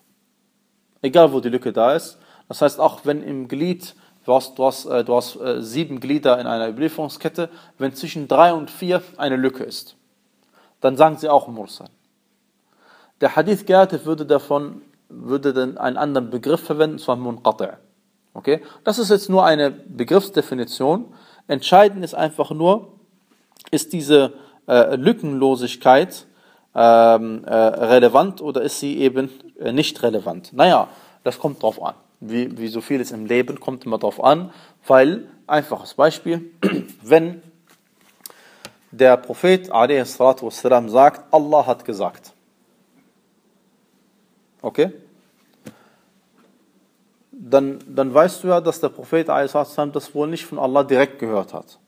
Egal, wo die Lücke da ist. Das heißt, auch wenn im Glied du hast, du hast, äh, du hast äh, sieben Glieder in einer Überlieferungskette, wenn zwischen drei und vier eine Lücke ist, dann sagen sie auch Mursal. Der Hadith-Gelehrte würde davon würde dann einen anderen Begriff verwenden, zwar Munqati'. Okay? Das ist jetzt nur eine Begriffsdefinition. Entscheidend ist einfach nur, ist diese äh, Lückenlosigkeit ähm, äh, relevant oder ist sie eben äh, nicht relevant? Naja, das kommt drauf an wie, wie so vieles im Leben, kommt immer darauf an, weil einfaches Beispiel, [CLEARS THROAT] wenn der Prophet والسلام, sagt, Allah hat gesagt. Okay? Dann, dann weißt du ja, dass der Prophet والسلام, das wohl nicht von Allah direkt gehört hat,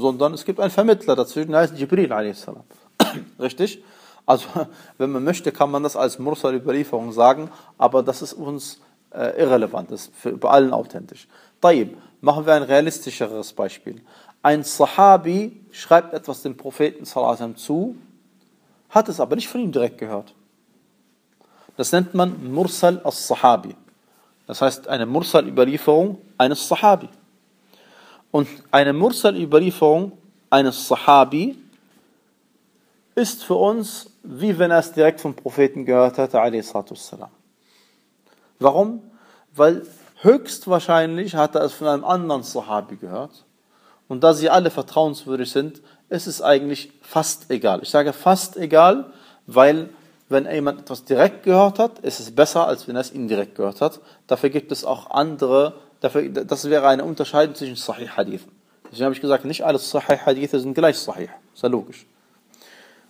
sondern es gibt einen Vermittler dazwischen, der heißt Jibril. [CLEARS THROAT] Richtig? Also, [LAUGHS] wenn man möchte, kann man das als Mursal-Überlieferung sagen, aber das ist uns äh, irrelevant, das ist für, bei allen authentisch. Taib, machen wir ein realistischeres Beispiel. Ein Sahabi schreibt etwas dem Propheten sallam, zu, hat es aber nicht von ihm direkt gehört. Das nennt man Mursal as-Sahabi. Das heißt eine Mursal-Überlieferung eines Sahabi. Und eine Mursal-Überlieferung eines Sahabi ist für uns, wie wenn er es direkt vom Propheten gehört hätte, Warum? Weil höchstwahrscheinlich hat er es von einem anderen Sahabi gehört. Und da sie alle vertrauenswürdig sind, ist es eigentlich fast egal. Ich sage fast egal, weil wenn jemand etwas direkt gehört hat, ist es besser, als wenn er es indirekt gehört hat. Dafür gibt es auch andere, dafür, das wäre eine Unterscheidung zwischen Sahih Hadith. Deswegen habe ich gesagt, nicht alle Sahih Hadith sind gleich Sahih. Ist ja logisch.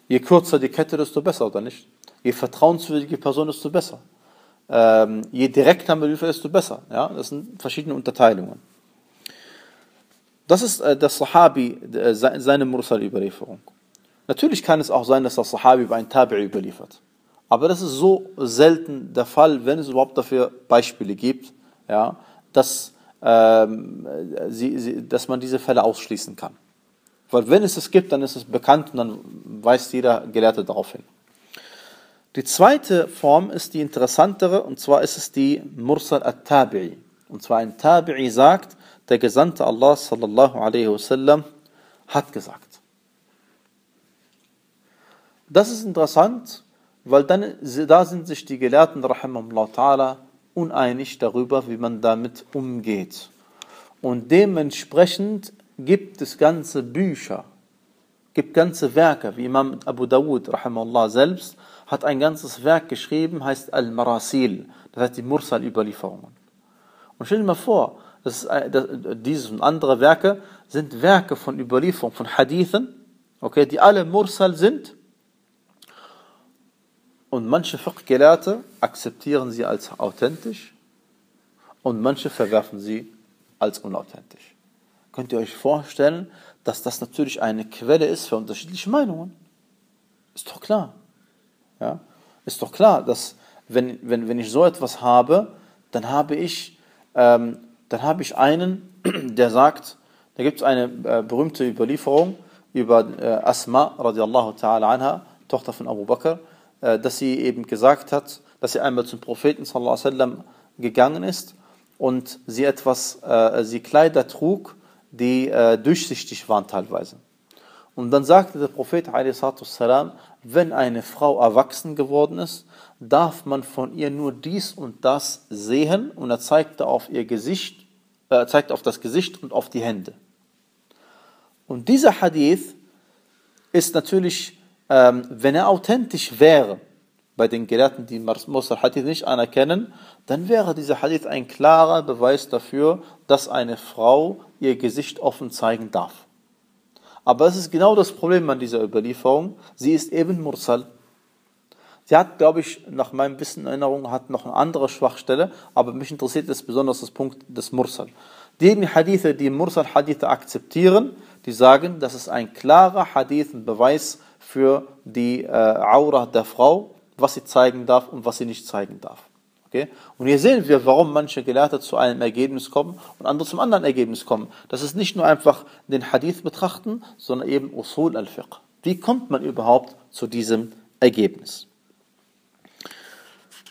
Je kürzer die Kette, desto besser, oder nicht? Je vertrauenswürdige Person, desto besser. Ähm, je direkter man liefert, desto besser. Ja? Das sind verschiedene Unterteilungen. Das ist äh, der Sahabi, äh, seine Mursal-Überlieferung. Natürlich kann es auch sein, dass der Sahabi über einen Tabi'i überliefert. Aber das ist so selten der Fall, wenn es überhaupt dafür Beispiele gibt, ja, dass, ähm, sie, sie, dass man diese Fälle ausschließen kann. Weil wenn es es gibt, dann ist es bekannt und dann weist jeder Gelehrte darauf hin. Die zweite Form ist die interessantere und zwar ist es die Mursal at-Tabi'i. Und zwar ein Tabi'i sagt, der Gesandte Allah sallallahu alaihi wasallam hat gesagt. Das ist interessant, weil dann, da sind sich die Gelehrten rahimahullah ta'ala uneinig darüber, wie man damit umgeht. Und dementsprechend gibt es ganze Bücher, gibt ganze Werke, wie Imam Abu Dawud rahimahullah selbst hat ein ganzes Werk geschrieben, heißt Al-Marasil, das heißt die Mursal-Überlieferungen. Und stell dir mal vor, das, das, dieses und andere Werke sind Werke von Überlieferung, von Hadithen, okay, die alle Mursal sind. Und manche Fiqh-Gelehrte akzeptieren sie als authentisch und manche verwerfen sie als unauthentisch. Könnt ihr euch vorstellen, dass das natürlich eine Quelle ist für unterschiedliche Meinungen? Ist doch klar. Ja? Ist doch klar, dass wenn, wenn, wenn ich so etwas habe, dann habe ich, ähm, dann habe ich einen, [CLEARS THROAT] der sagt, da gibt es eine äh, berühmte Überlieferung über äh, Asma radiallahu ta'ala anha, Tochter von Abu Bakr, dass sie eben gesagt hat, dass sie einmal zum Propheten sallallahu alaihi wasallam gegangen ist und sie etwas, äh, sie Kleider trug, die äh, durchsichtig waren teilweise. Und dann sagte der Prophet salam, wenn eine Frau erwachsen geworden ist, darf man von ihr nur dies und das sehen und er zeigte auf ihr Gesicht, äh, zeigt auf das Gesicht und auf die Hände. Und dieser Hadith ist natürlich, ähm, wenn er authentisch wäre, bei den Gelehrten, die Mursal Hadith nicht anerkennen, dann wäre dieser Hadith ein klarer Beweis dafür, dass eine Frau ihr Gesicht offen zeigen darf. Aber es ist genau das Problem an dieser Überlieferung. Sie ist eben Mursal. Sie hat, glaube ich, nach meinem Wissen Erinnerung, hat noch eine andere Schwachstelle, aber mich interessiert es besonders das Punkt des Mursal. Diejenigen Hadithe, die Mursal-Hadithe akzeptieren, die sagen, das ist ein klarer Hadith, ein Beweis für die äh, Aura der Frau, was sie zeigen darf und was sie nicht zeigen darf. Okay? Und hier sehen wir, warum manche Gelehrte zu einem Ergebnis kommen und andere zum anderen Ergebnis kommen. Das ist nicht nur einfach den Hadith betrachten, sondern eben Usul al-Fiqh. Wie kommt man überhaupt zu diesem Ergebnis?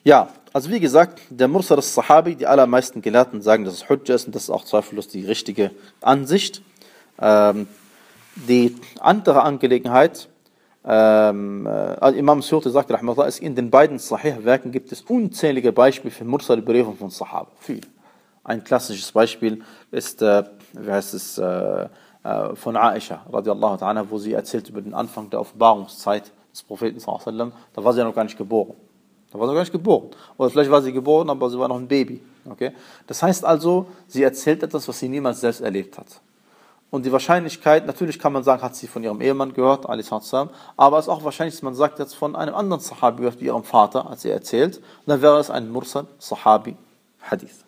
Ja, also wie gesagt, der Mursal al-Sahabi, die allermeisten Gelehrten sagen, dass es Hujja ist und das ist auch zweifellos die richtige Ansicht. Ähm, die andere Angelegenheit, ähm, äh, Imam Surti sagt, es in den beiden Sahih-Werken gibt es unzählige Beispiele für Mursal-Überlieferung von Sahaba. Viel. Ein klassisches Beispiel ist, äh, wie heißt es, äh, äh, von Aisha, radiallahu ta'ala, wo sie erzählt über den Anfang der Offenbarungszeit des Propheten, sallam, da war sie ja noch gar nicht geboren. Da war sie gar nicht geboren. Oder vielleicht war sie geboren, aber sie war noch ein Baby. Okay? Das heißt also, sie erzählt etwas, was sie niemals selbst erlebt hat. Und die Wahrscheinlichkeit, natürlich kann man sagen, hat sie von ihrem Ehemann gehört, aber es ist auch wahrscheinlich, dass man sagt, jetzt von einem anderen Sahabi gehört, wie ihrem Vater, als sie erzählt. Und dann wäre es ein Mursal Sahabi Hadith.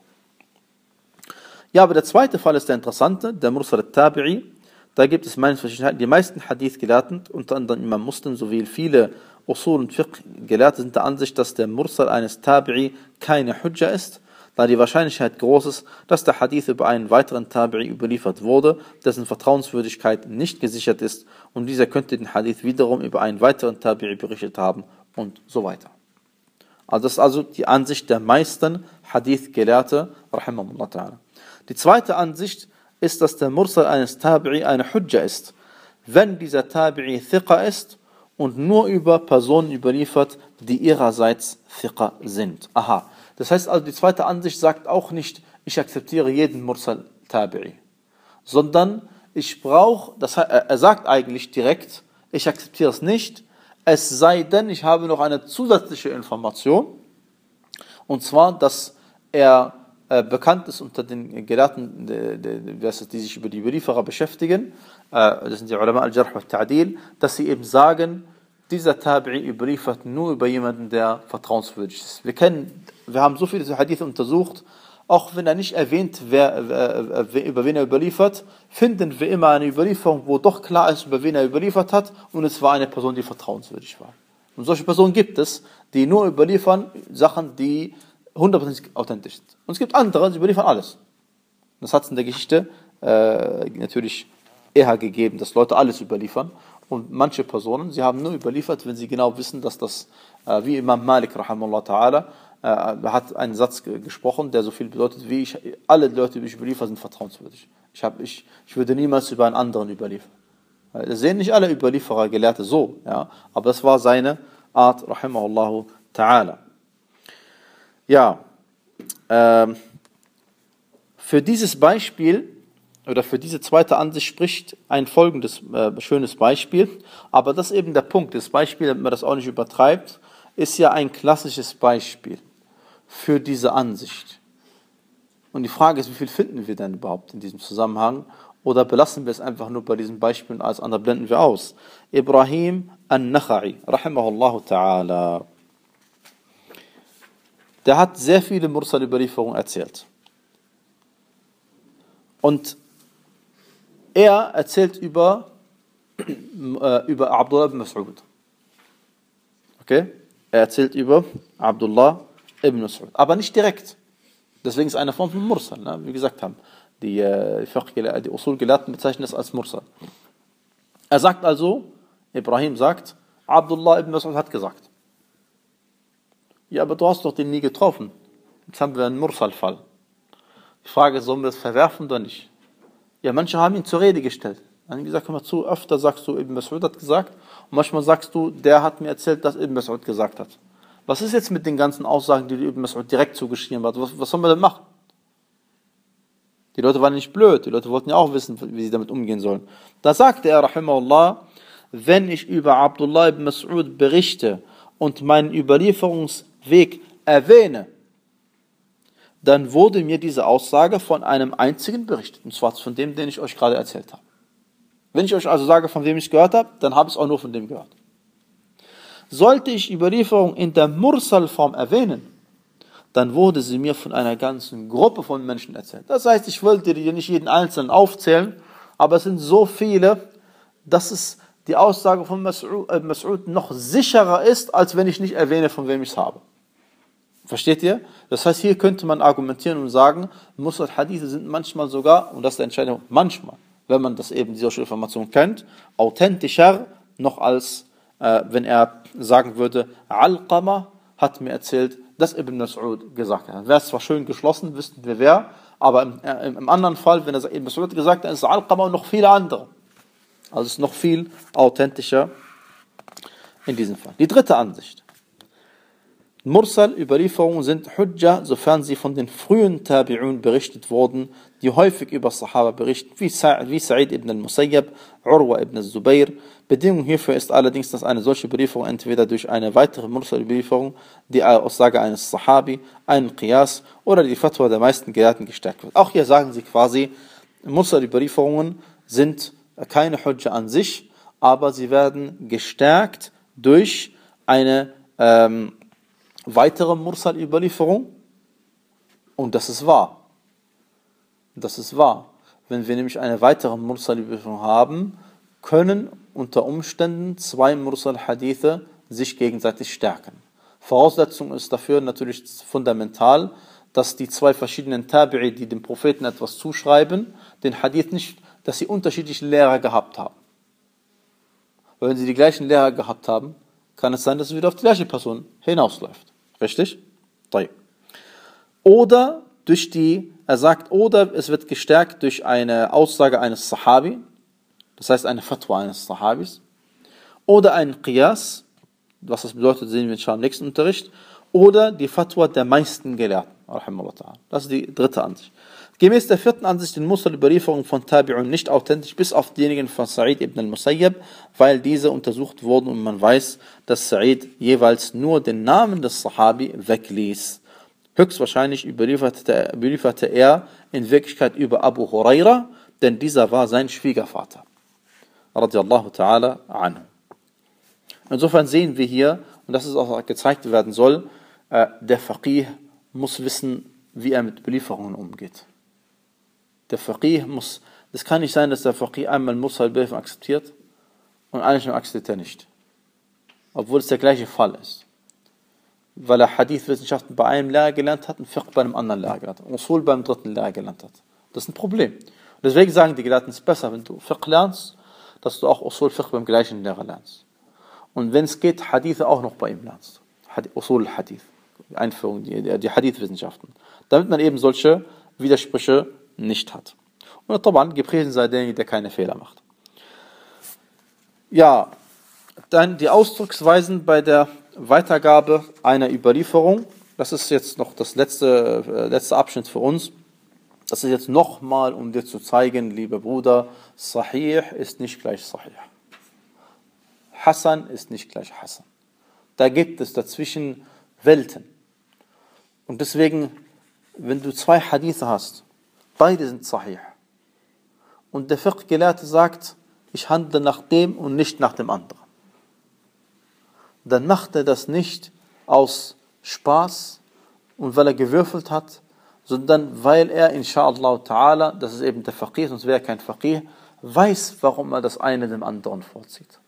Ja, aber der zweite Fall ist der interessante, der Mursal al-Tabi'i. Da gibt es Meinungsverschiedenheiten. Die meisten Hadith-Gelehrten, unter anderem Imam Muslim sowie viele Usul und Fiqh-Gelehrte sind der Ansicht, dass der Mursal eines Tabi'i keine Hujja ist, da die Wahrscheinlichkeit groß ist, dass der Hadith über einen weiteren Tabi'i überliefert wurde, dessen Vertrauenswürdigkeit nicht gesichert ist und dieser könnte den Hadith wiederum über einen weiteren Tabi'i berichtet haben und so weiter. Also das ist also die Ansicht der meisten Hadith-Gelehrte, rahimahullah ta'ala. Die zweite Ansicht ist, dass der Mursal eines Tabi'i eine Hujja ist, wenn dieser Tabi'i Thiqa ist und nur über Personen überliefert, die ihrerseits Thiqa sind. Aha. Das heißt also, die zweite Ansicht sagt auch nicht, ich akzeptiere jeden Mursal Tabi'i, sondern ich brauche, das er sagt eigentlich direkt, ich akzeptiere es nicht, es sei denn, ich habe noch eine zusätzliche Information, und zwar, dass er äh, bekannt ist unter den Gelehrten, die, die, sich über die Überlieferer beschäftigen, äh, das sind die Ulama al-Jarh wa Ta'dil, dass sie eben sagen, dieser Tabi'i überliefert nur über jemanden, der vertrauenswürdig ist. Wir kennen, wir haben so viele Hadith untersucht, auch wenn er nicht erwähnt, wer, wer, über wen er überliefert, finden wir immer eine Überlieferung, wo doch klar ist, über wen er überliefert hat, und es war eine Person, die vertrauenswürdig war. Und solche Personen gibt es, die nur überliefern Sachen, die hundertprozentig authentisch sind. Und es gibt andere, die überliefern alles. Das hat es in der Geschichte äh, natürlich eher gegeben, dass Leute alles überliefern. Und manche Personen, sie haben nur überliefert, wenn sie genau wissen, dass das, äh, wie Imam Malik, rahimahullah ta'ala, äh, hat einen Satz gesprochen, der so viel bedeutet, wie ich, alle Leute, die ich überliefere, sind vertrauenswürdig. Ich, hab, ich, ich würde niemals über einen anderen überliefern. Das sehen nicht alle Überlieferer, Gelehrte so, ja, aber das war seine Art, rahimahullah ta'ala. Ja, ähm, für dieses Beispiel oder für diese zweite Ansicht spricht ein folgendes äh, schönes Beispiel, aber das ist eben der Punkt. Das Beispiel, damit man das auch nicht übertreibt, ist ja ein klassisches Beispiel für diese Ansicht. Und die Frage ist, wie viel finden wir denn überhaupt in diesem Zusammenhang? Oder belassen wir es einfach nur bei diesem Beispiel und alles andere blenden wir aus? Ibrahim an-Nakhai, rahimahullah ta'ala der hat sehr viele Mursal-Überlieferungen erzählt. Und er erzählt über, äh, über Abdullah ibn Mas'ud. Okay? Er erzählt über Abdullah ibn Mas'ud. Aber nicht direkt. Deswegen ist eine Form von Mursal, ne? wie gesagt haben. Die, äh, die Usul-Gelehrten bezeichnen das als Mursal. Er sagt also, Ibrahim sagt, Abdullah ibn Mas'ud hat gesagt. Ja, aber du hast doch den nie getroffen. Jetzt haben wir einen Mursal-Fall. Die Frage ist, sollen wir es verwerfen oder nicht? Ja, manche haben ihn zur Rede gestellt. Dann haben gesagt, komm mal zu, öfter sagst du, Ibn Mas'ud hat gesagt. Und manchmal sagst du, der hat mir erzählt, dass Ibn Mas'ud gesagt hat. Was ist jetzt mit den ganzen Aussagen, die Ibn Mas'ud direkt zugeschrieben hat? Was, was sollen wir denn machen? Die Leute waren nicht blöd. Die Leute wollten ja auch wissen, wie sie damit umgehen sollen. Da sagte er, rahimahullah, wenn ich über Abdullah ibn Mas'ud berichte und meinen Überlieferungs Weg erwähne, dann wurde mir diese Aussage von einem einzigen berichtet, und zwar von dem, den ich euch gerade erzählt habe. Wenn ich euch also sage, von wem ich gehört habe, dann habe ich es auch nur von dem gehört. Sollte ich Überlieferung in der Mursal-Form erwähnen, dann wurde sie mir von einer ganzen Gruppe von Menschen erzählt. Das heißt, ich wollte dir nicht jeden Einzelnen aufzählen, aber es sind so viele, dass es die Aussage von Mas'ud noch sicherer ist, als wenn ich nicht erwähne, von wem ich es habe. Versteht ihr? Das heißt, hier könnte man argumentieren und sagen, Musad Hadithe sind manchmal sogar, und das ist der Entscheidung, manchmal, wenn man das eben, solche Information kennt, authentischer noch als äh, wenn er sagen würde, Al-Qama hat mir erzählt, dass Ibn Mas'ud gesagt hat. Wäre es zwar schön geschlossen, wüssten wir wer, aber im, äh, im anderen Fall, wenn er Ibn Mas'ud gesagt hat, ist Al-Qama und noch viele andere. Also es ist noch viel authentischer in diesem Fall. Die dritte Ansicht. Mursal-Überlieferungen sind Hujja, sofern sie von den frühen Tabi'un berichtet wurden, die häufig über Sahaba berichten, wie, Sa wie Sa'id ibn al-Musayyab, Urwa ibn al-Zubayr. Bedingung hierfür ist allerdings, dass eine solche Überlieferung entweder durch eine weitere Mursal-Überlieferung, die Aussage eines Sahabi, einen Qiyas oder die Fatwa der meisten Gelehrten gestärkt wird. Auch hier sagen sie quasi, Mursal-Überlieferungen sind keine Hujja an sich, aber sie werden gestärkt durch eine ähm, weitere Mursal-Überlieferung und das ist wahr. Das ist wahr. Wenn wir nämlich eine weitere Mursal-Überlieferung haben, können unter Umständen zwei Mursal-Hadithe sich gegenseitig stärken. Voraussetzung ist dafür natürlich fundamental, dass die zwei verschiedenen Tabi'i, die dem Propheten etwas zuschreiben, den Hadith nicht, dass sie unterschiedliche Lehrer gehabt haben. Weil wenn sie die gleichen Lehrer gehabt haben, kann es sein, dass es wieder auf die gleiche Person hinausläuft. Richtig? Oder durch die, er sagt, oder es wird gestärkt durch eine Aussage eines Sahabi, das heißt eine Fatwa eines Sahabis, oder ein Qiyas, was das bedeutet, sehen wir schon im nächsten Unterricht, oder die Fatwa der meisten Gelehrten. Das ist die dritte Ansicht. Gemäß der vierten Ansicht sind Mursal-Überlieferungen von Tabi'un nicht authentisch, bis auf diejenigen von Sa'id ibn al-Musayyab, weil diese untersucht wurden und man weiß, dass Sa'id jeweils nur den Namen des Sahabi wegließ. Höchstwahrscheinlich überlieferte, überlieferte er in Wirklichkeit über Abu Huraira, denn dieser war sein Schwiegervater. Radiallahu ta'ala anhu. Insofern sehen wir hier, und das ist auch gezeigt werden soll, äh, der Faqih muss wissen, wie er mit Belieferungen umgeht. Der Faqih muss, das kann nicht sein, dass der Faqih einmal Mursal akzeptiert und eigentlich akzeptiert er nicht. Obwohl es der gleiche Fall ist. Weil er Hadith-Wissenschaften bei einem Lehrer gelernt hat und Fiqh bei einem anderen Lehrer gelernt hat. Und Usul beim dritten Lehrer gelernt hat. Das ist ein Problem. Und deswegen sagen die Gelehrten, es ist besser, wenn du Fiqh lernst, dass du auch Usul Fiqh beim gleichen Lehrer lernst. Und wenn es geht, Hadith auch noch bei ihm lernst. Usul Hadith. Einführung, die, die Hadith-Wissenschaften. Damit man eben solche Widersprüche nicht hat. Und Taban, gepriesen sei derjenige, der keine Fehler macht. Ja, dann die Ausdrucksweisen bei der Weitergabe einer Überlieferung. Das ist jetzt noch das letzte, äh, letzte Abschnitt für uns. Das ist jetzt nochmal, um dir zu zeigen, lieber Bruder, Sahih ist nicht gleich Sahih. Hassan ist nicht gleich Hassan. Da gibt es dazwischen Welten. Und deswegen, wenn du zwei Hadithe hast, Beide sind sahih. Und der Fiqh-Gelehrte sagt, ich handle nach dem und nicht nach dem anderen. Dann macht er das nicht aus Spaß und weil er gewürfelt hat, sondern weil er, inshallah ta'ala, das ist eben der Faqih, sonst wäre er kein Faqih, weiß, warum er das eine dem anderen vorzieht.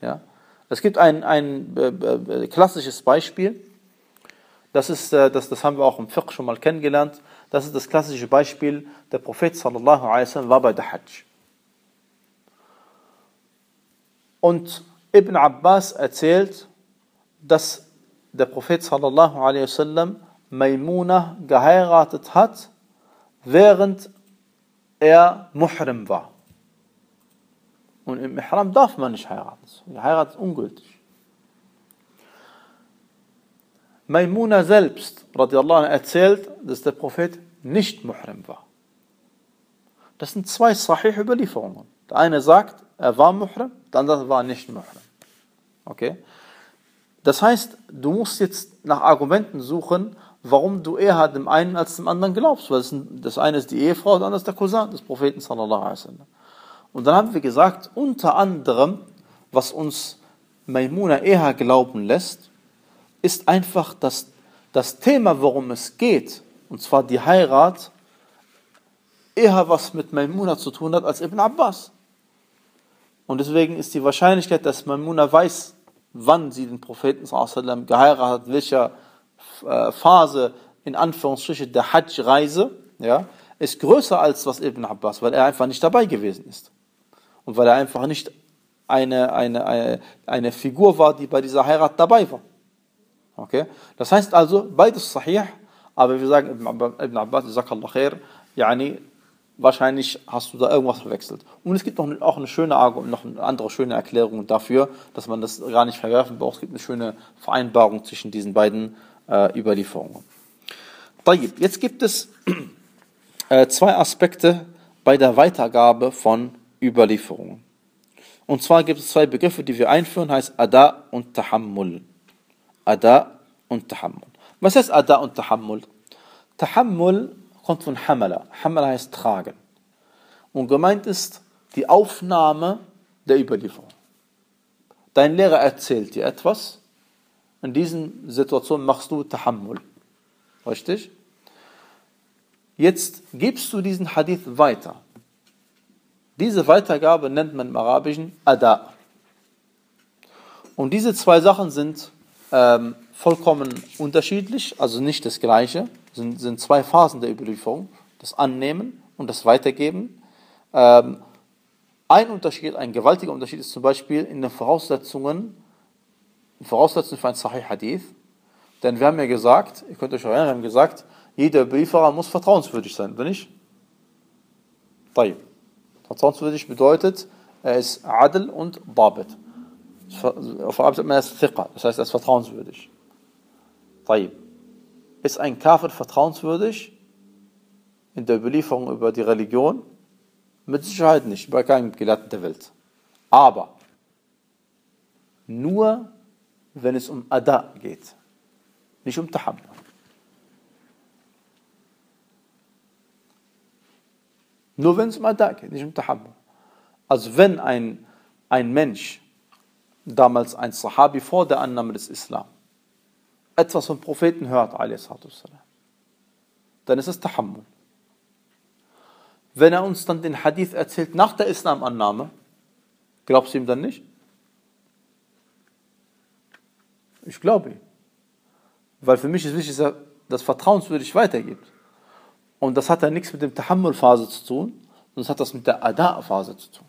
Ja? Es gibt ein, ein äh, äh, klassisches Beispiel, das, ist, äh, das, das haben wir auch im Fiqh schon mal kennengelernt, das ist das klassische Beispiel. Der Prophet sallallahu alaihi wasallam war bei der Hajj. Und Ibn Abbas erzählt, dass der Prophet sallallahu alaihi wasallam Maimuna geheiratet hat, während er Muhrim war. Und im Ihram darf man nicht heiraten. Die Heirat ist ungültig. Maimuna selbst radiallahu anh, erzählt, dass der Prophet nicht Muhrim war. Das sind zwei Sahih-Überlieferungen. Der eine sagt, er war Muhrim, der andere war nicht Muhrim. Okay? Das heißt, du musst jetzt nach Argumenten suchen, warum du eher dem einen als dem anderen glaubst. Weil das eine ist die Ehefrau, das andere ist der Cousin des Propheten sallallahu alaihi wasallam. Und dann haben wir gesagt, unter anderem, was uns Maimuna eher glauben lässt, ist einfach das, das Thema, worum es geht, und zwar die Heirat, eher was mit Maimuna zu tun hat als Ibn Abbas. Und deswegen ist die Wahrscheinlichkeit, dass Maimuna weiß, wann sie den Propheten sallam, geheiratet hat, welcher äh, Phase in Anführungsstrichen der Hajj-Reise, ja, ist größer als was Ibn Abbas, weil er einfach nicht dabei gewesen ist. Und weil er einfach nicht eine, eine, eine, eine Figur war, die bei dieser Heirat dabei war. Okay? Das heißt also, beides sahih, aber wir sagen, Ibn Abbas, Ibn Abbas, Zakallah khair, yani, wahrscheinlich hast du da irgendwas verwechselt. Und es gibt noch auch eine schöne noch eine andere schöne Erklärung dafür, dass man das gar nicht verwerfen braucht. Es gibt eine schöne Vereinbarung zwischen diesen beiden äh, Überlieferungen. Jetzt gibt es äh, zwei Aspekte bei der Weitergabe von Überlieferungen. Und zwar gibt es zwei Begriffe, die wir einführen, heißt Ada und Tahammul. Ada und Tahammul. Was heißt Ada und Tahammul? Tahammul kommt von Hamala. Hamala heißt tragen. Und gemeint ist die Aufnahme der Überlieferung. Dein Lehrer erzählt dir etwas. In diesen Situationen machst du Tahammul. Richtig? Jetzt gibst du diesen Hadith weiter. Diese Weitergabe nennt man im Arabischen Ada. Und diese zwei Sachen sind ähm, vollkommen unterschiedlich, also nicht das Gleiche sind, sind zwei Phasen der Überlieferung, das Annehmen und das Weitergeben. Ähm, ein Unterschied, ein gewaltiger Unterschied ist zum Beispiel in den Voraussetzungen, Voraussetzungen für ein Sahih Hadith. Denn wir haben ja gesagt, ihr könnt euch erinnern, wir haben gesagt, jeder Überlieferer muss vertrauenswürdig sein, wenn nicht? Taib. Vertrauenswürdig bedeutet, er ist Adel und Babit. Auf Arabisch sagt man, er ist Thiqa, das heißt, er ist vertrauenswürdig. Taib. Ist ein Kafir vertrauenswürdig in der Überlieferung über die Religion? Mit Sicherheit nicht, bei keinem Gelehrten der Welt. Aber nur, wenn es um Ada geht, nicht um Tahammul. Nur wenn es um Ada geht, nicht um Tahammul. Also wenn ein, ein Mensch, damals ein Sahabi vor der Annahme des Islam, etwas vom Propheten hört, dann ist es Tahammul. Wenn er uns dann den Hadith erzählt nach der Islamannahme, glaubst du ihm dann nicht? Ich glaube ihm. Weil für mich ist wichtig, dass er das vertrauenswürdig weitergibt. Und das hat ja nichts mit dem Tahammul-Phase zu tun, sondern hat das mit der Ada-Phase zu tun.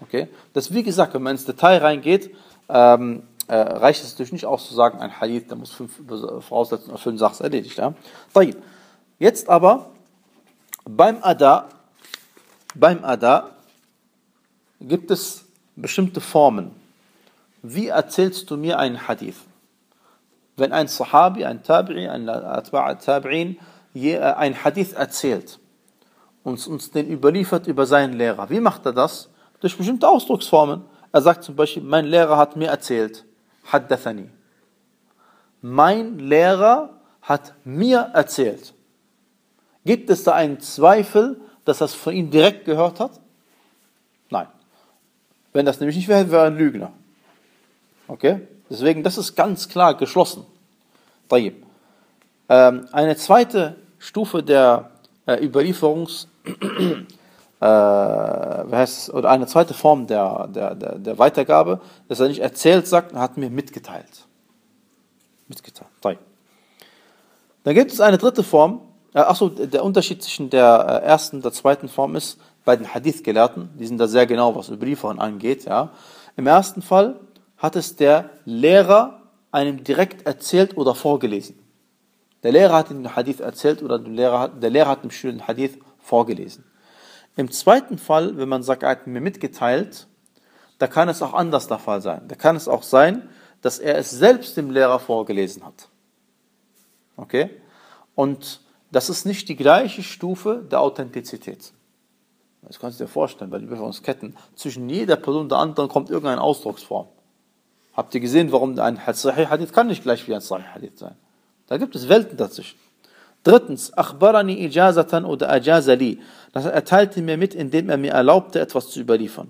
Okay? Das wie gesagt, wenn man ins Detail reingeht, ähm, äh, reicht es natürlich nicht aus zu sagen, ein Hadith, der muss fünf Voraussetzungen erfüllen, Sachen erledigt. Ja? Jetzt aber beim Ada, beim Ada gibt es bestimmte Formen. Wie erzählst du mir einen Hadith? Wenn ein Sahabi, ein Tabi'i, ein Tabi'in äh, ein Hadith erzählt und uns den überliefert über seinen Lehrer, wie macht er das? Durch bestimmte Ausdrucksformen. Er sagt zum Beispiel, mein Lehrer hat mir erzählt. Haddathani. Mein Lehrer hat mir erzählt. Gibt es da einen Zweifel, dass das von ihm direkt gehört hat? Nein. Wenn das nämlich nicht wäre, wäre er ein Lügner. Okay? Deswegen, das ist ganz klar geschlossen. Ähm, eine zweite Stufe der äh, Überlieferungs- heißt, oder eine zweite Form der, der, der, der Weitergabe, dass er nicht erzählt sagt, er hat mir mitgeteilt. Mitgeteilt. Dann gibt es eine dritte Form. Äh, achso, der Unterschied zwischen der äh, ersten und der zweiten Form ist, bei den Hadith-Gelehrten, die sind da sehr genau, was Überlieferung angeht. Ja. Im ersten Fall hat es der Lehrer einem direkt erzählt oder vorgelesen. Der Lehrer hat den Hadith erzählt oder der Lehrer der Lehrer hat dem Schüler den Hadith vorgelesen. Im zweiten Fall, wenn man sagt, er hat mir mitgeteilt, da kann es auch anders der Fall sein. Da kann es auch sein, dass er es selbst dem Lehrer vorgelesen hat. Okay? Und das ist nicht die gleiche Stufe der Authentizität. Das kannst du dir vorstellen, weil wir uns ketten. Zwischen jeder Person und der anderen kommt irgendeine Ausdrucksform. Habt ihr gesehen, warum ein Sahih Hadith kann nicht gleich wie ein Sahih Hadith sein? Da gibt es Welten dazwischen. Drittens, Akhbarani ijazatan oder ajazali. Das er teilte mir mit, indem er mir erlaubte, etwas zu überliefern.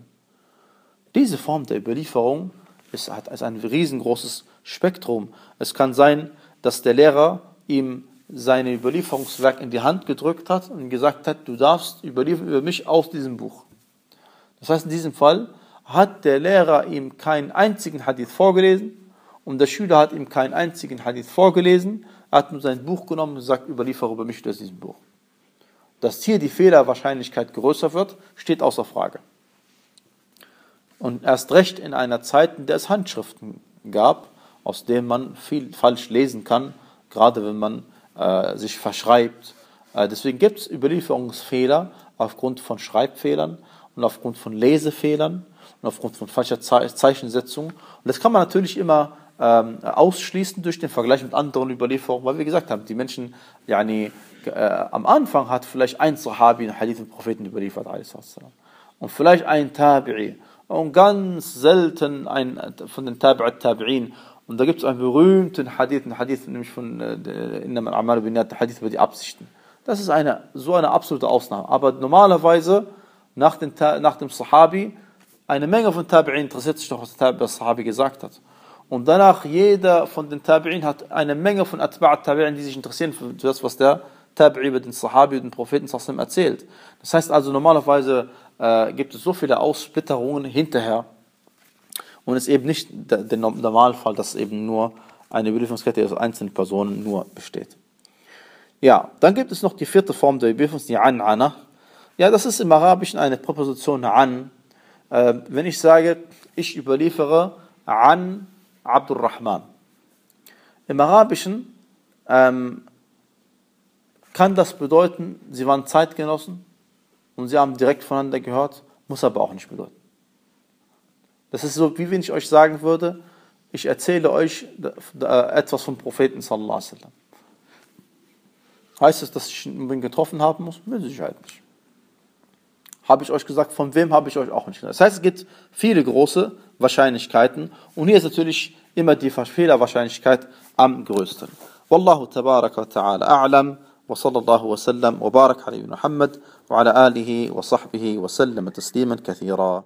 Diese Form der Überlieferung ist, hat ist ein riesengroßes Spektrum. Es kann sein, dass der Lehrer ihm sein Überlieferungswerk in die Hand gedrückt hat und gesagt hat, du darfst überliefern über mich aus diesem Buch. Das heißt, in diesem Fall hat der Lehrer ihm keinen einzigen Hadith vorgelesen und der Schüler hat ihm keinen einzigen Hadith vorgelesen, hat nur sein Buch genommen und gesagt, überliefere über mich aus diesem Buch. Dass hier die Fehlerwahrscheinlichkeit größer wird, steht außer Frage. Und erst recht in einer Zeit, in der es Handschriften gab, aus denen man viel falsch lesen kann, gerade wenn man äh, sich verschreibt Äh, deswegen gibt es Überlieferungsfehler aufgrund von Schreibfehlern und aufgrund von Lesefehlern und aufgrund von falscher Zeichensetzung. Und das kann man natürlich immer ähm, ausschließen durch den Vergleich mit anderen Überlieferungen, weil wir gesagt haben, die Menschen, yani, äh, am Anfang hat vielleicht ein Sahabi einen Hadith des Propheten überliefert, und vielleicht ein Tabi'i und ganz selten ein von den Tabi'at Tabi'in. Und da gibt es einen berühmten Hadith, einen Hadith nämlich von äh, Innam al-Amal bin Hadith über die Absichten. Das ist eine, so eine absolute Ausnahme. Aber normalerweise nach, den, nach dem Sahabi, eine Menge von Tabi'in interessiert sich doch, was der Sahabi gesagt hat. Und danach jeder von den Tabi'in hat eine Menge von Atba'at Tabi'in, die sich interessieren für das, was der Tabi'i über den Sahabi und den Propheten erzählt. Das heißt also, normalerweise äh, gibt es so viele Aussplitterungen hinterher und es ist eben nicht der, der Normalfall, dass eben nur eine Überlieferungskette aus einzelnen Personen nur besteht. Ja, dann gibt es noch die vierte Form der Überlieferung, die An'ana. Ja, das ist im Arabischen eine Präposition an. Äh, wenn ich sage, ich überliefere an Abdurrahman. Im Arabischen ähm, kann das bedeuten, sie waren Zeitgenossen und sie haben direkt voneinander gehört, muss aber auch nicht bedeuten. Das ist so, wie wenn ich euch sagen würde, ich erzähle euch etwas vom Propheten sallallahu alaihi wasallam. Heißt es, dass ich ihn getroffen haben muss? Mit Sicherheit nicht. Habe ich euch gesagt, von wem habe ich euch auch nicht gesagt. Das heißt, es gibt viele große Wahrscheinlichkeiten und hier ist natürlich immer die Fehlerwahrscheinlichkeit am größten. Wallahu tabaraka wa ta'ala a'lam wa sallallahu wa sallam wa barak ala Muhammad wa ala alihi wa sahbihi wa sallam tasliman kathira.